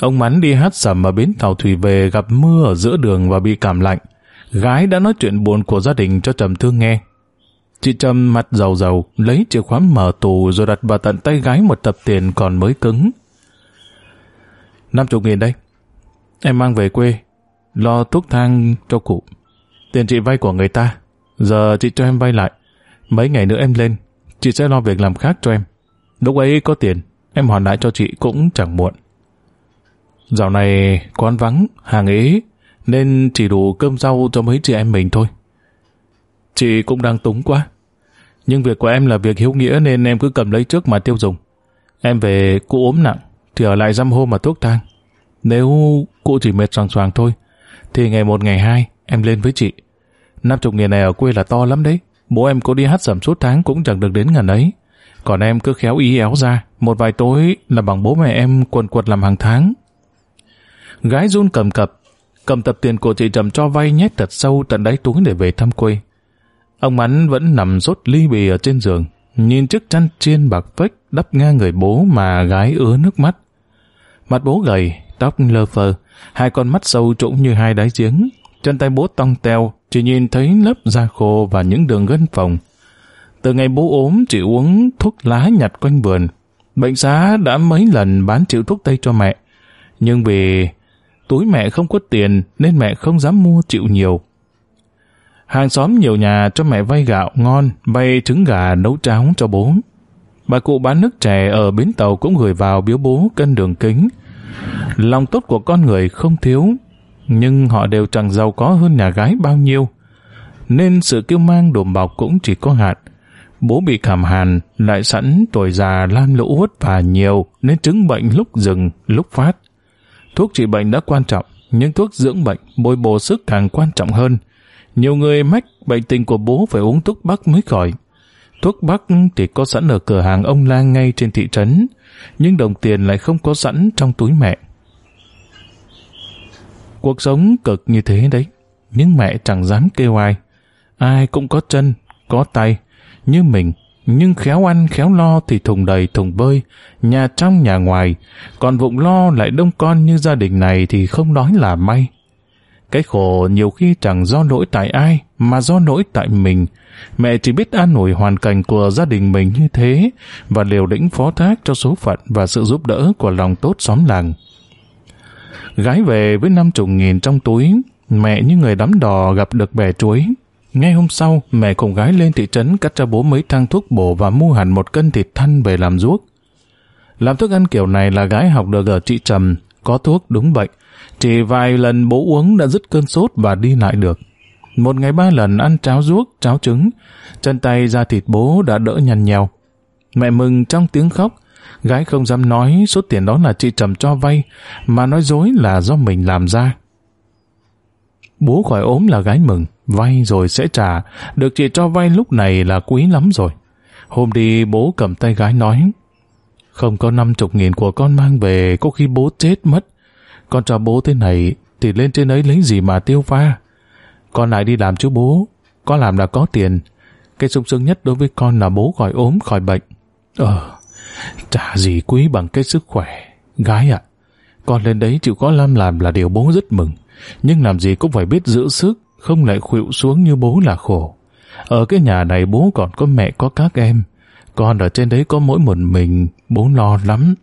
Ông Mắn đi hát sầm ở bến tàu thủy về gặp mưa ở giữa đường và bị cảm lạnh. Gái đã nói chuyện buồn của gia đình cho Trầm Thương nghe. Chị Trầm mặt giàu giàu lấy chìa khóa mở tù rồi đặt vào tận tay gái một tập tiền còn mới cứng. Năm chục nghìn đây. Em mang về quê, lo thuốc thang cho cụ. Tiền chị vay của người ta, giờ chị cho em vay lại. Mấy ngày nữa em lên, chị sẽ lo việc làm khác cho em. Lúc ấy có tiền, em hoàn lại cho chị cũng chẳng muộn. Dạo này quán vắng, hàng ế, nên chỉ đủ cơm rau cho mấy chị em mình thôi. Chị cũng đang túng quá. Nhưng việc của em là việc hiếu nghĩa nên em cứ cầm lấy trước mà tiêu dùng. Em về cụ ốm nặng, thì ở lại dăm hôm mà thuốc thang. Nếu cụ chỉ mệt soàng soàng thôi, thì ngày một ngày hai em lên với chị. Năm chục nghìn này ở quê là to lắm đấy. Bố em có đi hát sẩm suốt tháng cũng chẳng được đến ngần ấy. Còn em cứ khéo ý éo ra, một vài tối là bằng bố mẹ em quần quật làm hàng tháng. Gái run cầm cập, cầm tập tiền của chị Trầm cho vay nhét thật sâu tận đáy túi để về thăm quê. Ông Mắn vẫn nằm rốt ly bì ở trên giường, nhìn chiếc chăn chiên bạc phếch đắp ngang người bố mà gái ứa nước mắt. Mặt bố gầy, tóc lơ phơ, hai con mắt sâu trũng như hai đáy giếng, chân tay bố tong teo, chỉ nhìn thấy lớp da khô và những đường gân phồng. Từ ngày bố ốm chỉ uống thuốc lá nhặt quanh vườn. Bệnh xá đã mấy lần bán chịu thuốc tây cho mẹ. Nhưng vì túi mẹ không có tiền nên mẹ không dám mua chịu nhiều. Hàng xóm nhiều nhà cho mẹ vay gạo ngon, vay trứng gà nấu cháo cho bố. Bà cụ bán nước chè ở bến tàu cũng gửi vào biếu bố cân đường kính. Lòng tốt của con người không thiếu, nhưng họ đều chẳng giàu có hơn nhà gái bao nhiêu. Nên sự kiêu mang đùm bọc cũng chỉ có hạn. Bố bị cảm hàn, lại sẵn tuổi già lan lũ vất vả nhiều nên chứng bệnh lúc dừng, lúc phát. Thuốc trị bệnh đã quan trọng, nhưng thuốc dưỡng bệnh, bồi bổ sức càng quan trọng hơn. Nhiều người mách bệnh tình của bố phải uống thuốc bắc mới khỏi. Thuốc bắc thì có sẵn ở cửa hàng ông Lang ngay trên thị trấn, nhưng đồng tiền lại không có sẵn trong túi mẹ. Cuộc sống cực như thế đấy, nhưng mẹ chẳng dám kêu ai. Ai cũng có chân, có tay, như mình, nhưng khéo ăn khéo lo thì thùng đầy thùng bơi, nhà trong nhà ngoài, còn vụng lo lại đông con như gia đình này thì không nói là may. Cái khổ nhiều khi chẳng do lỗi tại ai, mà do lỗi tại mình. Mẹ chỉ biết an ủi hoàn cảnh của gia đình mình như thế, và liều lĩnh phó thác cho số phận và sự giúp đỡ của lòng tốt xóm làng. Gái về với năm chục nghìn trong túi, mẹ như người đắm đò gặp được bè chuối. Ngay hôm sau, mẹ cùng gái lên thị trấn cắt cho bố mấy thang thuốc bổ và mua hẳn một cân thịt thăn về làm ruốc. Làm thức ăn kiểu này là gái học được ở chị Trầm, có thuốc đúng bệnh. Chỉ vài lần bố uống đã dứt cơn sốt và đi lại được. Một ngày ba lần ăn cháo ruốc, cháo trứng, chân tay ra thịt bố đã đỡ nhăn nhèo. Mẹ mừng trong tiếng khóc, gái không dám nói số tiền đó là chị Trầm cho vay, mà nói dối là do mình làm ra. Bố khỏi ốm là gái mừng, vay rồi sẽ trả, được chị cho vay lúc này là quý lắm rồi. Hôm đi bố cầm tay gái nói, không có năm chục nghìn của con mang về, có khi bố chết mất. Con cho bố thế này, thì lên trên ấy lấy gì mà tiêu pha. Con lại đi làm chứ bố, con làm là có tiền. Cái sung sướng nhất đối với con là bố khỏi ốm khỏi bệnh. Ờ, chả gì quý bằng cái sức khỏe. Gái ạ, con lên đấy chịu có làm làm là điều bố rất mừng. Nhưng làm gì cũng phải biết giữ sức, không lại khuỵu xuống như bố là khổ. Ở cái nhà này bố còn có mẹ có các em. Con ở trên đấy có mỗi một mình, bố lo lắm.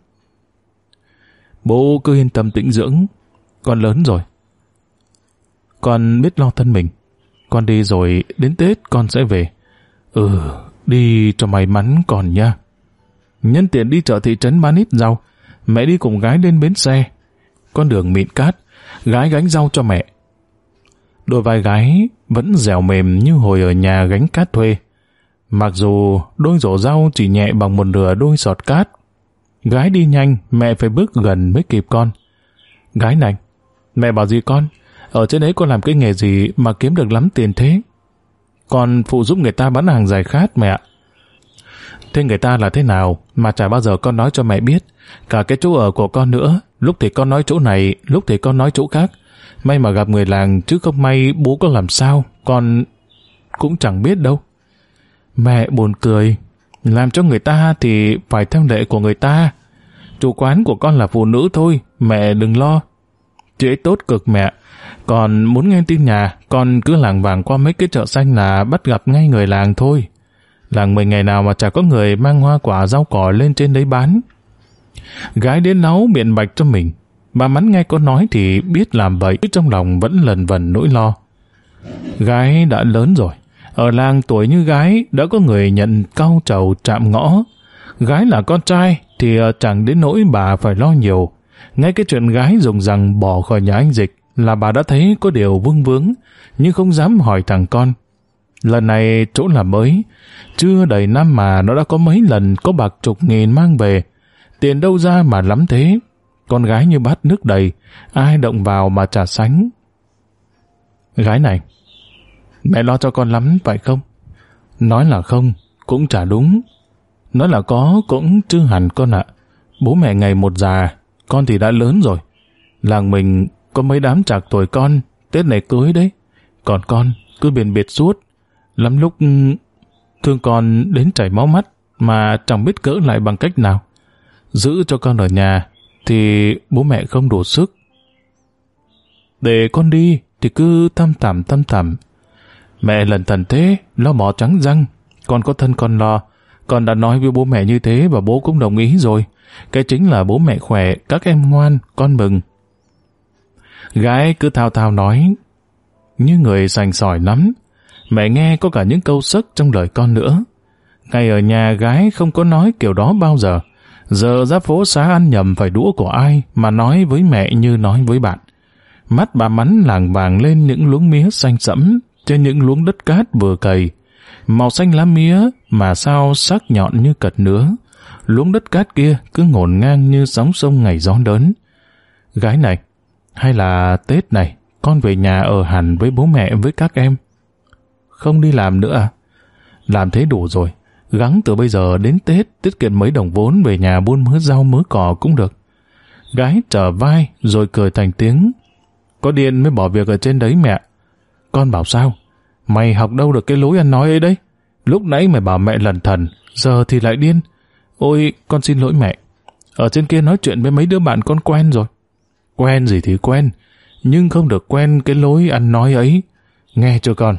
Bố cứ yên tâm tĩnh dưỡng, con lớn rồi. Con biết lo thân mình. Con đi rồi, đến Tết con sẽ về. Ừ, đi cho may mắn còn nha. Nhân tiện đi chợ thị trấn bán ít rau, mẹ đi cùng gái lên bến xe. Con đường mịn cát, gái gánh rau cho mẹ. Đôi vai gái vẫn dẻo mềm như hồi ở nhà gánh cát thuê. Mặc dù đôi rổ rau chỉ nhẹ bằng một nửa đôi giọt cát. Gái đi nhanh, mẹ phải bước gần mới kịp con. Gái này, mẹ bảo gì con? Ở trên ấy con làm cái nghề gì mà kiếm được lắm tiền thế? Con phụ giúp người ta bán hàng giải khát mẹ ạ. Thế người ta là thế nào mà chả bao giờ con nói cho mẹ biết. Cả cái chỗ ở của con nữa, Lúc thì con nói chỗ này, lúc thì con nói chỗ khác. May mà gặp người làng, chứ không may bố có làm sao, con cũng chẳng biết đâu. Mẹ buồn cười, làm cho người ta thì phải theo lệ của người ta. Chủ quán của con là phụ nữ thôi, mẹ đừng lo. Chị ấy tốt cực mẹ, còn muốn nghe tin nhà, con cứ làng vàng qua mấy cái chợ xanh là bắt gặp ngay người làng thôi. Làng mình ngày nào mà chả có người mang hoa quả rau cỏ lên trên đấy bán. Gái đến náu miệng bạch cho mình. Bà mắn nghe con nói thì biết làm vậy, trong lòng vẫn lần vần nỗi lo. Gái đã lớn rồi. Ở làng tuổi như gái đã có người nhận cau trầu chạm ngõ. Gái là con trai thì à, chẳng đến nỗi bà phải lo nhiều. Ngay cái chuyện gái dùng rằng bỏ khỏi nhà anh Dịch là bà đã thấy có điều vương vướng, nhưng không dám hỏi thằng con. Lần này chỗ làm mới, chưa đầy năm mà nó đã có mấy lần có bạc chục nghìn mang về. Tiền đâu ra mà lắm thế? Con gái như bát nước đầy, ai động vào mà trả sánh. Gái này, mẹ lo cho con lắm phải không? Nói là không, cũng chả đúng. Nói là có, cũng chưa hẳn con ạ. Bố mẹ ngày một già, con thì đã lớn rồi. Làng mình có mấy đám chạc tuổi con, Tết này cưới đấy. Còn con, cứ biển biệt suốt. Lắm lúc ừ, thương con đến chảy máu mắt mà chẳng biết cỡ lại bằng cách nào. Giữ cho con ở nhà thì bố mẹ không đủ sức. Để con đi thì cứ tâm tạm tâm tạm. Mẹ lần thần thế, lo bỏ trắng răng. Con có thân con lo. Con đã nói với bố mẹ như thế và bố cũng đồng ý rồi. Cái chính là bố mẹ khỏe, các em ngoan, con mừng. Gái cứ thao thao nói, như người sành sỏi lắm. Mẹ nghe có cả những câu sức trong lời con nữa. Ngày ở nhà gái không có nói kiểu đó bao giờ. Giờ ra phố xá ăn nhầm phải đũa của ai mà nói với mẹ như nói với bạn. Mắt bà mắn làng vàng lên những luống mía xanh sẫm trên những luống đất cát vừa cày. Màu xanh lá mía mà sao sắc nhọn như cật nứa. Luống đất cát kia cứ ngổn ngang như sóng sông ngày gió đớn. Gái này, hay là Tết này, con về nhà ở hẳn với bố mẹ với các em. Không đi làm nữa à? Làm thế đủ rồi. Gắng từ bây giờ đến Tết tiết kiệm mấy đồng vốn về nhà buôn mớ rau mớ cỏ cũng được. Gái trở vai rồi cười thành tiếng. Có điên mới bỏ việc ở trên đấy mẹ. Con bảo sao? Mày học đâu được cái lối ăn nói ấy đấy? Lúc nãy mày bảo mẹ lần thần, giờ thì lại điên. Ôi, con xin lỗi mẹ. Ở trên kia nói chuyện với mấy đứa bạn con quen rồi. Quen gì thì quen, nhưng không được quen cái lối ăn nói ấy. Nghe cho con.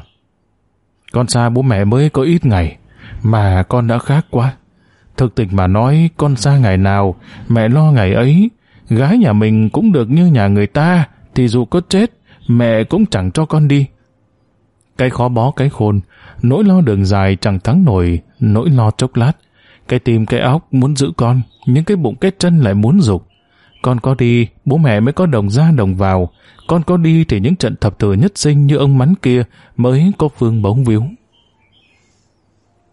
Con xa bố mẹ mới có ít ngày, mà con đã khác quá. Thực tình mà nói, con xa ngày nào, mẹ lo ngày ấy. Gái nhà mình cũng được như nhà người ta, thì dù có chết, mẹ cũng chẳng cho con đi. Cái khó bó cái khôn, nỗi lo đường dài chẳng thắng nổi, nỗi lo chốc lát. Cái tim cái óc muốn giữ con, nhưng cái bụng cái chân lại muốn dục. Con có đi, bố mẹ mới có đồng ra đồng vào. Con có đi thì những trận thập tử nhất sinh như ông mắn kia mới có phương bóng víu.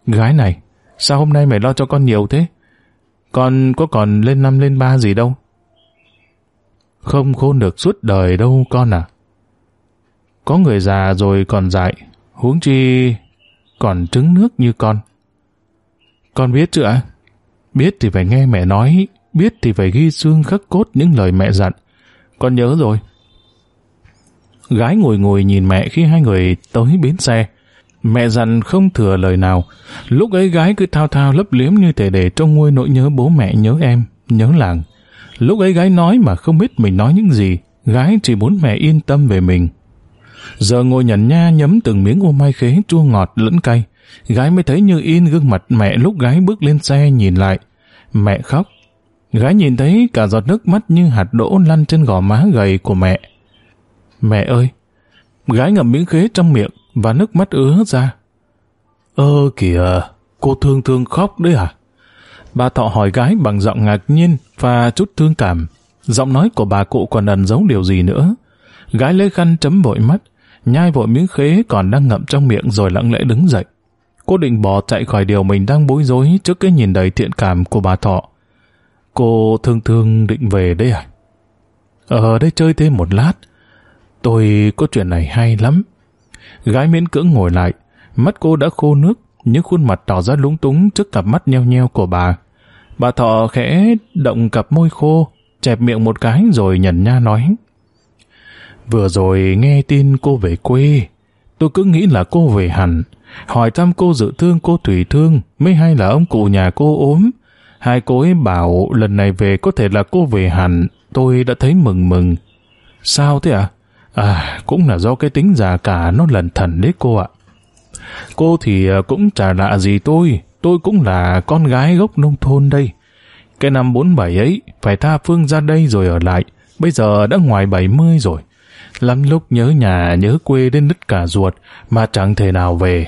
Gái này, sao hôm nay mày lo cho con nhiều thế? Con có còn lên năm lên ba gì đâu? Không khôn được suốt đời đâu con à. Có người già rồi còn dại, huống chi còn trứng nước như con. Con biết chưa ạ? Biết thì phải nghe mẹ nói, biết thì phải ghi xương khắc cốt những lời mẹ dặn. Con nhớ rồi. Gái ngồi ngồi nhìn mẹ khi hai người tới bến xe. Mẹ dặn không thừa lời nào. Lúc ấy gái cứ thao thao lấp liếm như thể để trong nguôi nỗi nhớ bố mẹ nhớ em, nhớ làng. Lúc ấy gái nói mà không biết mình nói những gì. Gái chỉ muốn mẹ yên tâm về mình. Giờ ngồi nhẩn nha nhấm từng miếng ô mai khế chua ngọt lẫn cay. Gái mới thấy như in gương mặt mẹ lúc gái bước lên xe nhìn lại. Mẹ khóc. Gái nhìn thấy cả giọt nước mắt như hạt đỗ lăn trên gò má gầy của mẹ. Mẹ ơi! Gái ngậm miếng khế trong miệng và nước mắt ứa ra. Ơ kìa! Cô thương thương khóc đấy à? Bà Thọ hỏi gái bằng giọng ngạc nhiên và chút thương cảm. Giọng nói của bà cụ còn ẩn giấu điều gì nữa. Gái lấy khăn chấm bội mắt, nhai vội miếng khế còn đang ngậm trong miệng rồi lặng lẽ đứng dậy. Cô định bỏ chạy khỏi điều mình đang bối rối trước cái nhìn đầy thiện cảm của bà Thọ. Cô thương thương định về đây à? Ở đây chơi thêm một lát. Tôi có chuyện này hay lắm. Gái miễn cưỡng ngồi lại, mắt cô đã khô nước, nhưng khuôn mặt tỏ ra lúng túng trước cặp mắt nheo nheo của bà. Bà Thọ khẽ động cặp môi khô, chẹp miệng một cái rồi nhẩn nha nói. Vừa rồi nghe tin cô về quê, tôi cứ nghĩ là cô về hẳn. Hỏi thăm cô dự thương cô thủy thương, mới hay là ông cụ nhà cô ốm. Hai cô ấy bảo lần này về có thể là cô về hẳn, tôi đã thấy mừng mừng. Sao thế ạ? À? à, cũng là do cái tính già cả nó lần thần đấy cô ạ. Cô thì à, cũng chả lạ gì tôi, tôi cũng là con gái gốc nông thôn đây. Cái năm 47 ấy, phải tha phương ra đây rồi ở lại, bây giờ đã ngoài 70 rồi. Lắm lúc nhớ nhà, nhớ quê đến nứt cả ruột, mà chẳng thể nào về.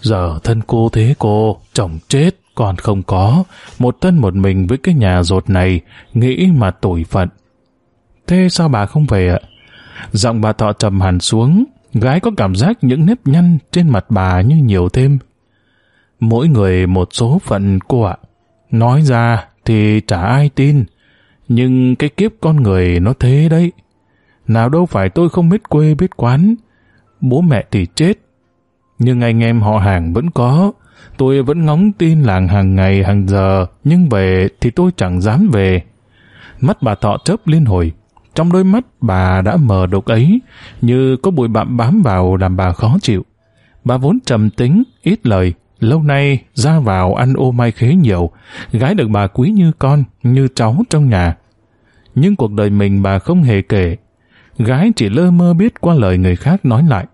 Giờ thân cô thế cô, chồng chết, còn không có, một thân một mình với cái nhà rột này, nghĩ mà tủi phận. Thế sao bà không về ạ? Giọng bà thọ trầm hẳn xuống, gái có cảm giác những nếp nhăn trên mặt bà như nhiều thêm. Mỗi người một số phận cô ạ. Nói ra thì chả ai tin, nhưng cái kiếp con người nó thế đấy. Nào đâu phải tôi không biết quê biết quán, bố mẹ thì chết, nhưng anh em họ hàng vẫn có. Tôi vẫn ngóng tin làng hàng ngày hàng giờ, nhưng về thì tôi chẳng dám về. Mắt bà thọ chớp liên hồi, trong đôi mắt bà đã mờ đục ấy, như có bụi bặm bám vào làm bà khó chịu. Bà vốn trầm tính, ít lời, lâu nay ra vào ăn ô mai khế nhiều, gái được bà quý như con, như cháu trong nhà. Nhưng cuộc đời mình bà không hề kể, gái chỉ lơ mơ biết qua lời người khác nói lại.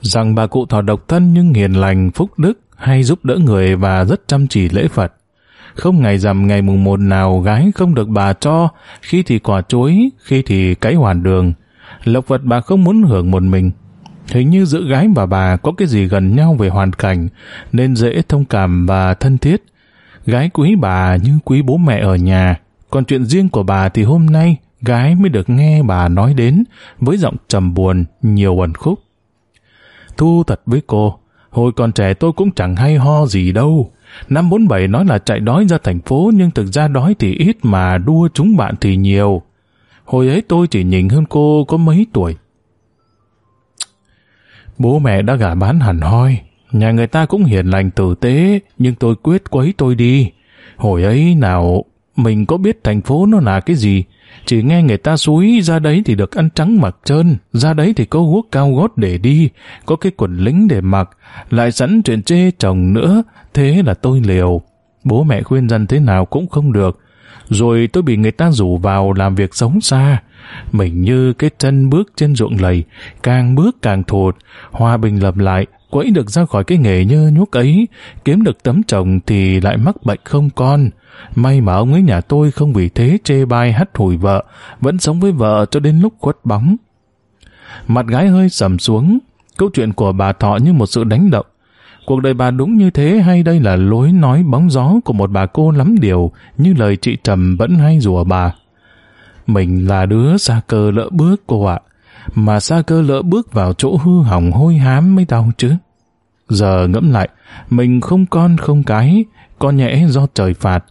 Rằng bà cụ thọ độc thân nhưng hiền lành, phúc đức, hay giúp đỡ người và rất chăm chỉ lễ Phật. Không ngày rằm ngày mùng một nào gái không được bà cho, khi thì quả chuối, khi thì cấy hoàn đường. Lộc vật bà không muốn hưởng một mình. Hình như giữa gái và bà có cái gì gần nhau về hoàn cảnh, nên dễ thông cảm và thân thiết. Gái quý bà như quý bố mẹ ở nhà, còn chuyện riêng của bà thì hôm nay gái mới được nghe bà nói đến với giọng trầm buồn, nhiều ẩn khúc. Thu thật với cô, hồi còn trẻ tôi cũng chẳng hay ho gì đâu. Năm 47 nói là chạy đói ra thành phố nhưng thực ra đói thì ít mà đua chúng bạn thì nhiều. Hồi ấy tôi chỉ nhìn hơn cô có mấy tuổi. Bố mẹ đã gả bán hẳn hoi, nhà người ta cũng hiền lành tử tế, nhưng tôi quyết quấy tôi đi. Hồi ấy nào, mình có biết thành phố nó là cái gì, chỉ nghe người ta suối ra đấy thì được ăn trắng mặc trơn, ra đấy thì có guốc cao gót để đi, có cái quần lính để mặc, lại sẵn chuyện chê chồng nữa, thế là tôi liều. Bố mẹ khuyên dân thế nào cũng không được. Rồi tôi bị người ta rủ vào làm việc sống xa. Mình như cái chân bước trên ruộng lầy, càng bước càng thụt, hòa bình lập lại, quẫy được ra khỏi cái nghề nhơ nhuốc ấy, kiếm được tấm chồng thì lại mắc bệnh không con. May mà ông ấy nhà tôi không vì thế chê bai hắt hủi vợ, vẫn sống với vợ cho đến lúc khuất bóng. Mặt gái hơi sầm xuống, câu chuyện của bà Thọ như một sự đánh động. Cuộc đời bà đúng như thế hay đây là lối nói bóng gió của một bà cô lắm điều như lời chị Trầm vẫn hay rủa bà. Mình là đứa xa cơ lỡ bước cô ạ, mà xa cơ lỡ bước vào chỗ hư hỏng hôi hám mới đau chứ. Giờ ngẫm lại, mình không con không cái, con nhẽ do trời phạt,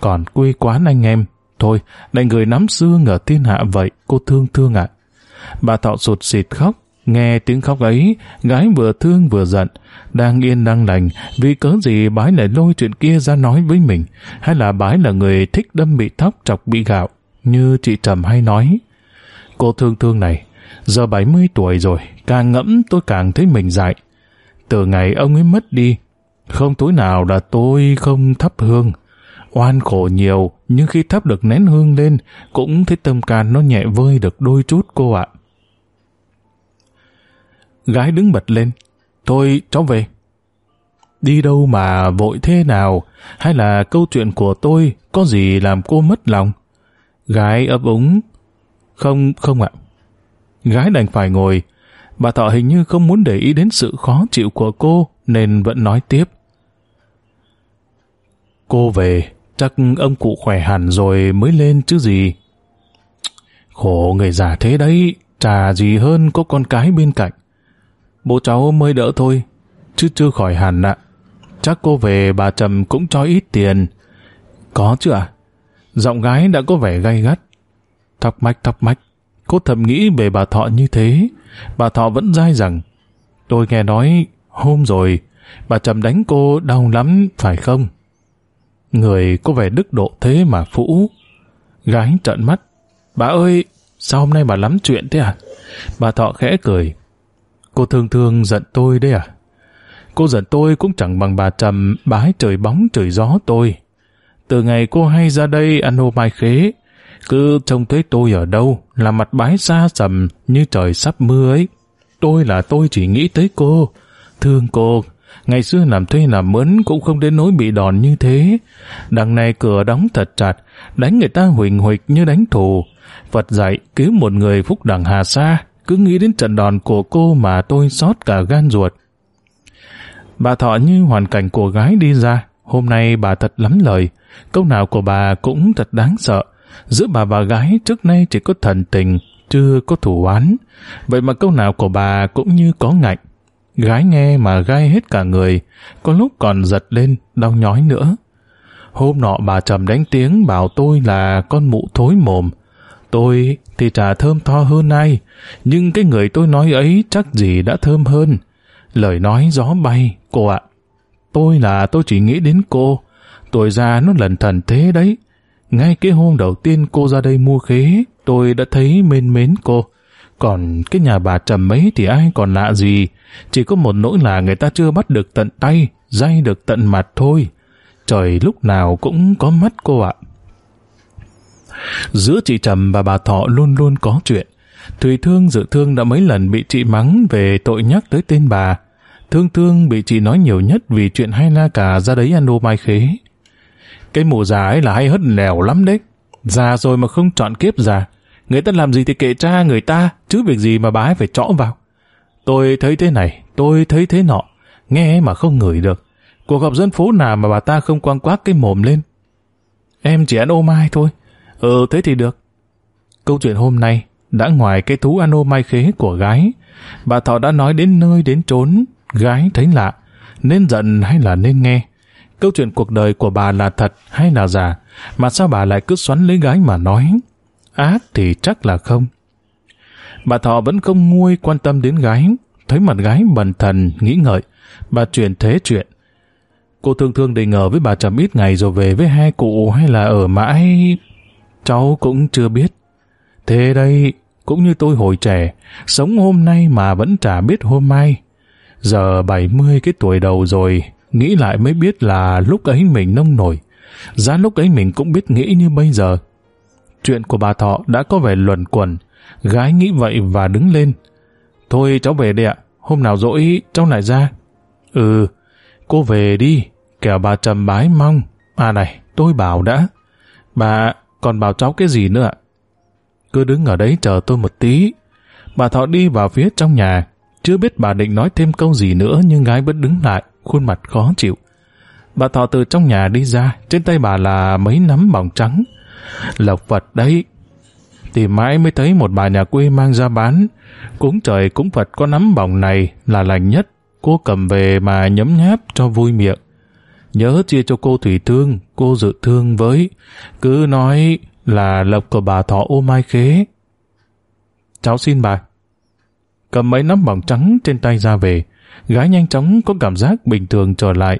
còn quê quán anh em. Thôi, đành người nắm xương ở thiên hạ vậy, cô thương thương ạ. Bà Thọ sụt xịt khóc, nghe tiếng khóc ấy, gái vừa thương vừa giận, đang yên đang lành, vì cớ gì bái lại lôi chuyện kia ra nói với mình, hay là bái là người thích đâm bị thóc chọc bị gạo, như chị Trầm hay nói. Cô thương thương này, giờ 70 tuổi rồi, càng ngẫm tôi càng thấy mình dại. Từ ngày ông ấy mất đi, không tối nào là tôi không thắp hương. Oan khổ nhiều, nhưng khi thắp được nén hương lên, cũng thấy tâm can nó nhẹ vơi được đôi chút cô ạ. Gái đứng bật lên. Thôi, cháu về. Đi đâu mà vội thế nào? Hay là câu chuyện của tôi có gì làm cô mất lòng? Gái ấp úng. Không, không ạ. Gái đành phải ngồi. Bà Thọ hình như không muốn để ý đến sự khó chịu của cô, nên vẫn nói tiếp. Cô về, chắc ông cụ khỏe hẳn rồi mới lên chứ gì. Khổ người già thế đấy, chả gì hơn có con cái bên cạnh. Bố cháu mới đỡ thôi, chứ chưa khỏi hẳn ạ. Chắc cô về bà Trầm cũng cho ít tiền. Có chứ ạ? Giọng gái đã có vẻ gay gắt. Thọc mách thọc mách. Cô thầm nghĩ về bà Thọ như thế. Bà Thọ vẫn dai rằng Tôi nghe nói hôm rồi bà Trầm đánh cô đau lắm phải không? Người có vẻ đức độ thế mà phũ. Gái trợn mắt. Bà ơi, sao hôm nay bà lắm chuyện thế à? Bà Thọ khẽ cười. Cô thương thương giận tôi đấy à? Cô giận tôi cũng chẳng bằng bà Trầm bái trời bóng trời gió tôi. Từ ngày cô hay ra đây ăn ô mai khế, cứ trông thấy tôi ở đâu là mặt bái xa sầm như trời sắp mưa ấy. Tôi là tôi chỉ nghĩ tới cô, thương cô. Ngày xưa làm thuê làm mướn cũng không đến nỗi bị đòn như thế. Đằng này cửa đóng thật chặt, đánh người ta huỳnh huỳnh như đánh thù. Phật dạy cứu một người phúc đẳng hà sa, cứ nghĩ đến trận đòn của cô mà tôi xót cả gan ruột. Bà Thọ như hoàn cảnh của gái đi ra, hôm nay bà thật lắm lời, câu nào của bà cũng thật đáng sợ. Giữa bà và gái trước nay chỉ có thần tình, chưa có thủ oán. Vậy mà câu nào của bà cũng như có ngạnh. Gái nghe mà gai hết cả người, có lúc còn giật lên, đau nhói nữa. Hôm nọ bà trầm đánh tiếng bảo tôi là con mụ thối mồm. Tôi thì trà thơm tho hơn ai, nhưng cái người tôi nói ấy chắc gì đã thơm hơn. Lời nói gió bay, cô ạ. Tôi là tôi chỉ nghĩ đến cô. Tuổi già nó lần thần thế đấy. Ngay cái hôm đầu tiên cô ra đây mua khế, tôi đã thấy mến mến cô. Còn cái nhà bà trầm ấy thì ai còn lạ gì. Chỉ có một nỗi là người ta chưa bắt được tận tay, dây được tận mặt thôi. Trời lúc nào cũng có mắt cô ạ. Giữa chị Trầm và bà Thọ luôn luôn có chuyện. Thùy Thương dự thương đã mấy lần bị chị mắng về tội nhắc tới tên bà. Thương Thương bị chị nói nhiều nhất vì chuyện hay la cả ra đấy ăn ô mai khế. Cái mụ già ấy là hay hất lèo lắm đấy. Già rồi mà không chọn kiếp già. Người ta làm gì thì kệ cha người ta, chứ việc gì mà bà ấy phải trõ vào. Tôi thấy thế này, tôi thấy thế nọ, nghe mà không ngửi được. Cuộc họp dân phố nào mà bà ta không quang quát cái mồm lên. Em chỉ ăn ô mai thôi. Ừ, thế thì được. Câu chuyện hôm nay đã ngoài cái thú ăn ô mai khế của gái. Bà Thọ đã nói đến nơi đến trốn, gái thấy lạ, nên giận hay là nên nghe. Câu chuyện cuộc đời của bà là thật hay là giả, mà sao bà lại cứ xoắn lấy gái mà nói? Ác thì chắc là không. Bà Thọ vẫn không nguôi quan tâm đến gái, thấy mặt gái bần thần, nghĩ ngợi, bà chuyển thế chuyện. Cô thường thường định ngờ với bà chậm ít ngày rồi về với hai cụ hay là ở mãi... Cháu cũng chưa biết. Thế đây, cũng như tôi hồi trẻ, sống hôm nay mà vẫn chả biết hôm mai. Giờ 70 cái tuổi đầu rồi, nghĩ lại mới biết là lúc ấy mình nông nổi. Ra lúc ấy mình cũng biết nghĩ như bây giờ. Chuyện của bà Thọ đã có vẻ luẩn quẩn, gái nghĩ vậy và đứng lên. Thôi cháu về đi ạ, hôm nào rỗi cháu lại ra. Ừ, cô về đi, kẻo bà trầm bái mong. À này, tôi bảo đã. Bà còn bảo cháu cái gì nữa ạ? Cứ đứng ở đấy chờ tôi một tí. Bà Thọ đi vào phía trong nhà, chưa biết bà định nói thêm câu gì nữa nhưng gái vẫn đứng lại, khuôn mặt khó chịu. Bà Thọ từ trong nhà đi ra, trên tay bà là mấy nắm bỏng trắng. Lộc phật đấy. Tìm mãi mới thấy một bà nhà quê mang ra bán. Cúng trời cúng Phật có nắm bỏng này là lành nhất. Cô cầm về mà nhấm nháp cho vui miệng. Nhớ chia cho cô Thủy Thương, cô dự thương với. Cứ nói là lộc của bà Thọ ô mai khế. Cháu xin bà. Cầm mấy nắm bỏng trắng trên tay ra về, gái nhanh chóng có cảm giác bình thường trở lại.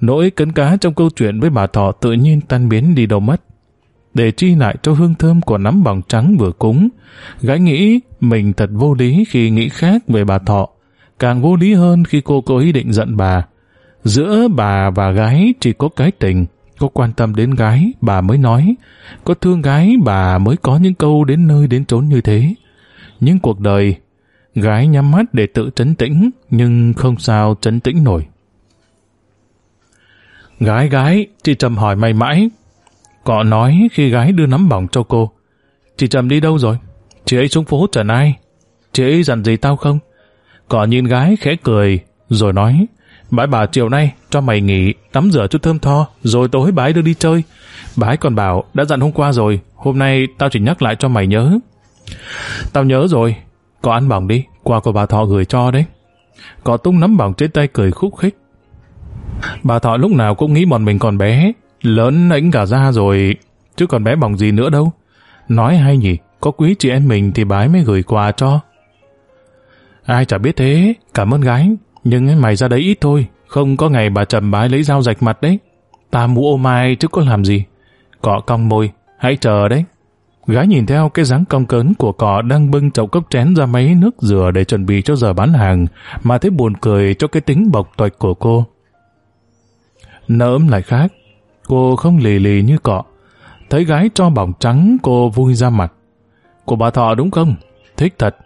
Nỗi cấn cá trong câu chuyện với bà Thọ tự nhiên tan biến đi đâu mất. Để chi lại cho hương thơm của nắm bỏng trắng vừa cúng, gái nghĩ mình thật vô lý khi nghĩ khác về bà Thọ, càng vô lý hơn khi cô có ý định giận bà. Giữa bà và gái chỉ có cái tình, có quan tâm đến gái bà mới nói, có thương gái bà mới có những câu đến nơi đến trốn như thế. Nhưng cuộc đời, gái nhắm mắt để tự trấn tĩnh, nhưng không sao trấn tĩnh nổi. Gái gái, chị Trầm hỏi mày mãi. Cọ nói khi gái đưa nắm bỏng cho cô. Chị Trầm đi đâu rồi? Chị ấy xuống phố trần ai? Chị ấy dặn gì tao không? Cọ nhìn gái khẽ cười, rồi nói, bái bà chiều nay cho mày nghỉ, tắm rửa chút thơm tho, rồi tối bái đưa đi chơi. Bái còn bảo, đã dặn hôm qua rồi, hôm nay tao chỉ nhắc lại cho mày nhớ. Tao nhớ rồi, có ăn bỏng đi, quà của bà Thọ gửi cho đấy. Có tung nắm bỏng trên tay cười khúc khích. Bà Thọ lúc nào cũng nghĩ bọn mình còn bé, lớn ảnh cả ra rồi, chứ còn bé bỏng gì nữa đâu. Nói hay nhỉ, có quý chị em mình thì bái mới gửi quà cho. Ai chả biết thế, cảm ơn gái, nhưng mày ra đấy ít thôi, không có ngày bà trầm bái lấy dao rạch mặt đấy. Ta mũ ô mai chứ có làm gì. Cọ cong môi, Hãy chờ đấy. Gái nhìn theo cái dáng cong cớn của cọ đang bưng chậu cốc chén ra máy nước rửa để chuẩn bị cho giờ bán hàng, mà thấy buồn cười cho cái tính bộc tuệch của cô. Nỡm lại khác, cô không lì lì như cọ. Thấy gái cho bỏng trắng cô vui ra mặt. Của bà Thọ đúng không? Thích thật.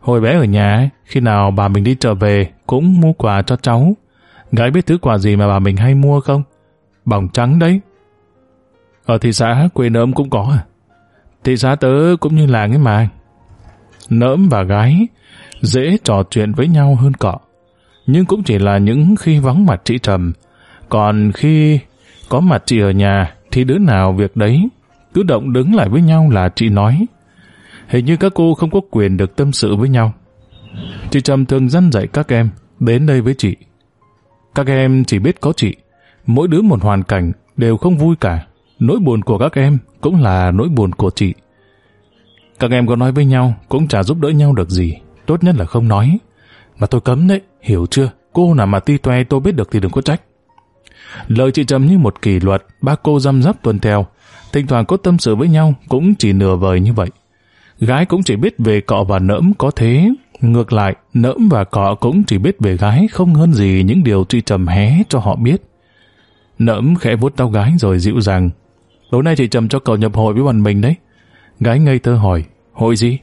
Hồi bé ở nhà, khi nào bà mình đi trở về, cũng mua quà cho cháu. Gái biết thứ quà gì mà bà mình hay mua không? Bỏng trắng đấy. Ở thị xã quê nỡm cũng có à? Thị xã tớ cũng như làng ấy mà. Nỡm và gái, dễ trò chuyện với nhau hơn cọ. Nhưng cũng chỉ là những khi vắng mặt chị Trầm. Còn khi có mặt chị ở nhà, thì đứa nào việc đấy. Cứ động đứng lại với nhau là chị nói. Hình như các cô không có quyền được tâm sự với nhau. Chị Trầm thường dăn dạy các em, đến đây với chị. Các em chỉ biết có chị. Mỗi đứa một hoàn cảnh, đều không vui cả. Nỗi buồn của các em cũng là nỗi buồn của chị. Các em có nói với nhau cũng chả giúp đỡ nhau được gì. Tốt nhất là không nói. Mà tôi cấm đấy, hiểu chưa? Cô nào mà ti toe tôi biết được thì đừng có trách. Lời chị Trầm như một kỷ luật, ba cô răm rắp tuần theo. Thỉnh thoảng có tâm sự với nhau cũng chỉ nửa vời như vậy. Gái cũng chỉ biết về cọ và nỡm có thế. Ngược lại, nỡm và cọ cũng chỉ biết về gái không hơn gì những điều chị Trầm hé cho họ biết. Nỡm khẽ vuốt tao gái rồi dịu dàng. Tối nay chị Trầm cho cậu nhập hội với bọn mình đấy. Gái ngây thơ hỏi, hội gì?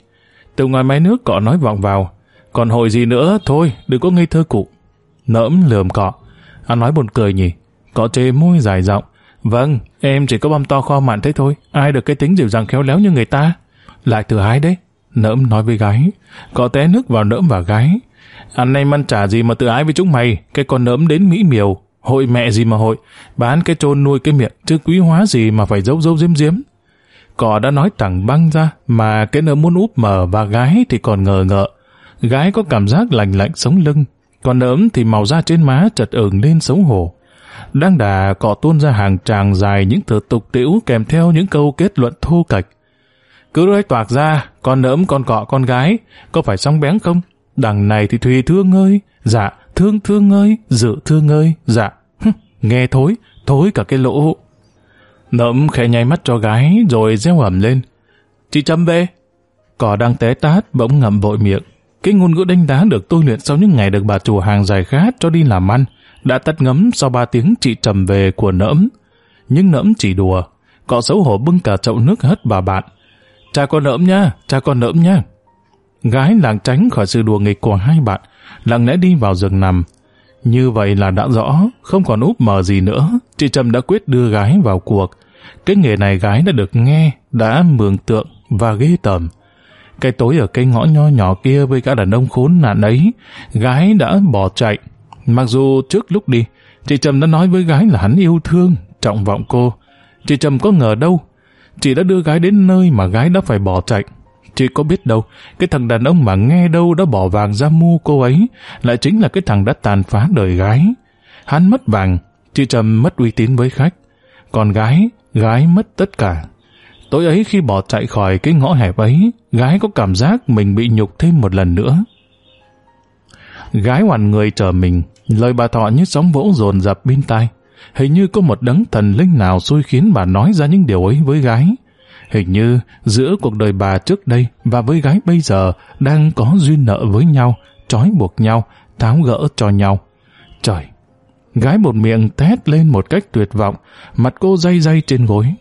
Từ ngoài máy nước cọ nói vọng vào. Còn hội gì nữa? Thôi, đừng có ngây thơ cụ. Nỡm lườm cọ. Anh nói buồn cười nhỉ? Cọ chê môi dài giọng. Vâng, em chỉ có băm to kho mặn thế thôi. Ai được cái tính dịu dàng khéo léo như người ta? Lại từ ái đấy. Nỡm nói với gái. Cọ té nước vào nỡm và gái. Anh em ăn trả gì mà tự ái với chúng mày. Cái con nỡm đến Mỹ miều. Hội mẹ gì mà hội. Bán cái trôn nuôi cái miệng. Chứ quý hóa gì mà phải giấu giấu diếm diếm. Cọ đã nói thẳng băng ra mà cái nợ muốn úp mở và gái thì còn ngờ ngợ. Gái có cảm giác lạnh lạnh sống lưng. Còn nỡm thì màu da trên má chật ửng lên xấu hổ. Đang đà cọ tuôn ra hàng tràng dài những thờ tục tiễu kèm theo những câu kết luận thô cạch. Cứ rơi toạc ra, con nỡm con cọ con gái, có phải song bén không? Đằng này thì Thùy thương ơi, dạ, thương thương ơi, dự thương ơi, dạ. nghe thối, thối cả cái lỗ. nậm khẽ nháy mắt cho gái rồi reo ẩm lên. Chị Trâm về. Cỏ đang té tát bỗng ngậm bội miệng. Cái ngôn ngữ đánh đá được tôi luyện sau những ngày được bà chủ hàng dài khát cho đi làm ăn đã tắt ngấm sau ba tiếng chị Trầm về của nỡm. Nhưng nỡm chỉ đùa. Cọ xấu hổ bưng cả chậu nước hất bà bạn. Cha con nỡm nha, cha con nỡm nha. Gái làng tránh khỏi sự đùa nghịch của hai bạn, lặng lẽ đi vào giường nằm. Như vậy là đã rõ, không còn úp mờ gì nữa, chị Trâm đã quyết đưa gái vào cuộc. Cái nghề này gái đã được nghe, đã mường tượng và ghê tởm. Cái tối ở cây ngõ nho nhỏ kia với cả đàn ông khốn nạn ấy, gái đã bỏ chạy. Mặc dù trước lúc đi, chị Trâm đã nói với gái là hắn yêu thương, trọng vọng cô. Chị Trâm có ngờ đâu, chị đã đưa gái đến nơi mà gái đã phải bỏ chạy. Chị có biết đâu, cái thằng đàn ông mà nghe đâu đã bỏ vàng ra mua cô ấy, lại chính là cái thằng đã tàn phá đời gái. Hắn mất vàng, chị Trầm mất uy tín với khách. Còn gái, gái mất tất cả. Tối ấy khi bỏ chạy khỏi cái ngõ hẹp ấy, gái có cảm giác mình bị nhục thêm một lần nữa. Gái hoàn người chờ mình, lời bà thọ như sóng vỗ dồn dập bên tai. Hình như có một đấng thần linh nào xui khiến bà nói ra những điều ấy với gái. Hình như giữa cuộc đời bà trước đây và với gái bây giờ đang có duyên nợ với nhau, trói buộc nhau, tháo gỡ cho nhau. Trời! Gái một miệng tét lên một cách tuyệt vọng, mặt cô day day trên gối.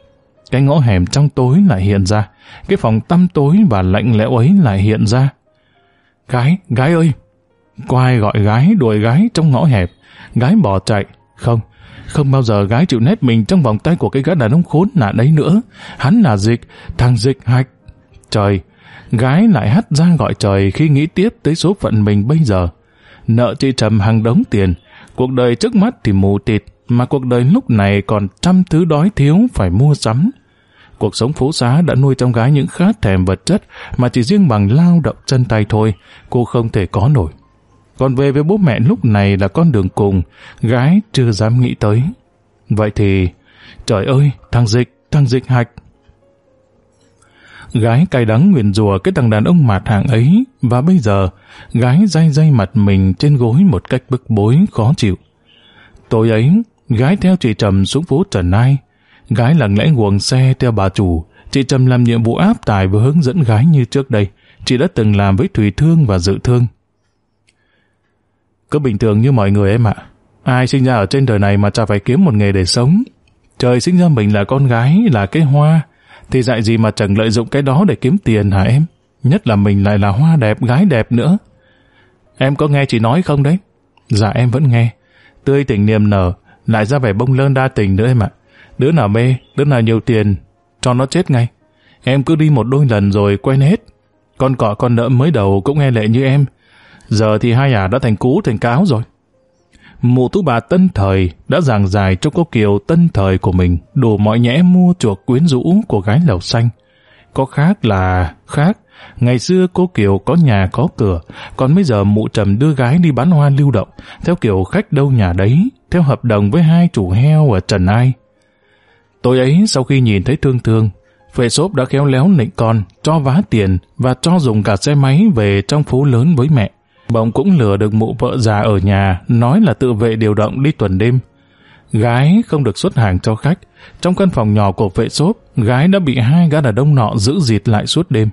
Cái ngõ hẻm trong tối lại hiện ra, cái phòng tăm tối và lạnh lẽo ấy lại hiện ra. Gái, gái ơi! Quai gọi gái, đuổi gái trong ngõ hẹp. Gái bỏ chạy. Không, không bao giờ gái chịu nét mình trong vòng tay của cái gã đàn ông khốn nạn ấy nữa. Hắn là dịch, thằng dịch hạch. Trời, gái lại hắt ra gọi trời khi nghĩ tiếp tới số phận mình bây giờ. Nợ chị Trầm hàng đống tiền, cuộc đời trước mắt thì mù tịt, mà cuộc đời lúc này còn trăm thứ đói thiếu phải mua sắm. Cuộc sống phố xá đã nuôi trong gái những khát thèm vật chất mà chỉ riêng bằng lao động chân tay thôi, cô không thể có nổi. Còn về với bố mẹ lúc này là con đường cùng, gái chưa dám nghĩ tới. Vậy thì, trời ơi, thằng dịch, thằng dịch hạch. Gái cay đắng nguyền rùa cái thằng đàn ông mạt hạng ấy, và bây giờ, gái day day mặt mình trên gối một cách bức bối, khó chịu. Tối ấy, gái theo chị Trầm xuống phố Trần Ai. Gái lặng lẽ nguồn xe theo bà chủ, Chị Trầm làm nhiệm vụ áp tải và hướng dẫn gái như trước đây. Chị đã từng làm với thùy Thương và Dự Thương. Cứ bình thường như mọi người em ạ. Ai sinh ra ở trên đời này mà chả phải kiếm một nghề để sống. Trời sinh ra mình là con gái, là cái hoa, thì dạy gì mà chẳng lợi dụng cái đó để kiếm tiền hả em? Nhất là mình lại là hoa đẹp, gái đẹp nữa. Em có nghe chị nói không đấy? Dạ em vẫn nghe. Tươi tình niềm nở, lại ra vẻ bông lơn đa tình nữa em ạ. Đứa nào mê, đứa nào nhiều tiền, cho nó chết ngay. Em cứ đi một đôi lần rồi quen hết. Con cọ con nợ mới đầu cũng nghe lệ như em. Giờ thì hai ả đã thành cú thành cáo rồi. Mụ tú bà tân thời đã giảng dài cho cô Kiều tân thời của mình đủ mọi nhẽ mua chuộc quyến rũ của gái lầu xanh. Có khác là khác. Ngày xưa cô Kiều có nhà có cửa, còn bây giờ mụ trầm đưa gái đi bán hoa lưu động, theo kiểu khách đâu nhà đấy, theo hợp đồng với hai chủ heo ở Trần Ai. Tối ấy sau khi nhìn thấy thương thương, Phệ xốp đã khéo léo nịnh con, cho vá tiền và cho dùng cả xe máy về trong phố lớn với mẹ. Bỗng cũng lừa được mụ vợ già ở nhà, nói là tự vệ điều động đi tuần đêm. Gái không được xuất hàng cho khách. Trong căn phòng nhỏ của vệ xốp, gái đã bị hai gã đàn ông nọ giữ dịt lại suốt đêm.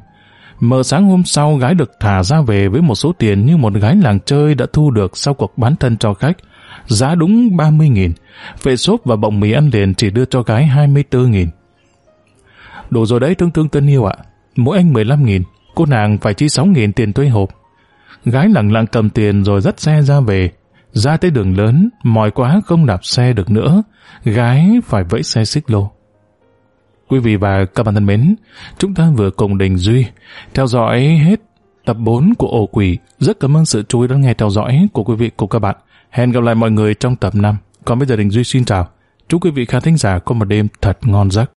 Mở sáng hôm sau, gái được thả ra về với một số tiền như một gái làng chơi đã thu được sau cuộc bán thân cho khách. Giá đúng 30.000. Vệ xốp và bọng mì ăn liền chỉ đưa cho gái 24.000. Đủ rồi đấy thương thương tân yêu ạ. Mỗi anh 15.000, cô nàng phải chi 6.000 tiền thuê hộp. Gái lặng lặng cầm tiền rồi dắt xe ra về. Ra tới đường lớn, mỏi quá không đạp xe được nữa. Gái phải vẫy xe xích lô. Quý vị và các bạn thân mến, chúng ta vừa cùng Đình Duy theo dõi hết tập 4 của Ổ Quỷ. Rất cảm ơn sự chú ý lắng nghe theo dõi của quý vị cùng các bạn. Hẹn gặp lại mọi người trong tập 5. Còn bây giờ Đình Duy xin chào. Chúc quý vị khán thính giả có một đêm thật ngon giấc.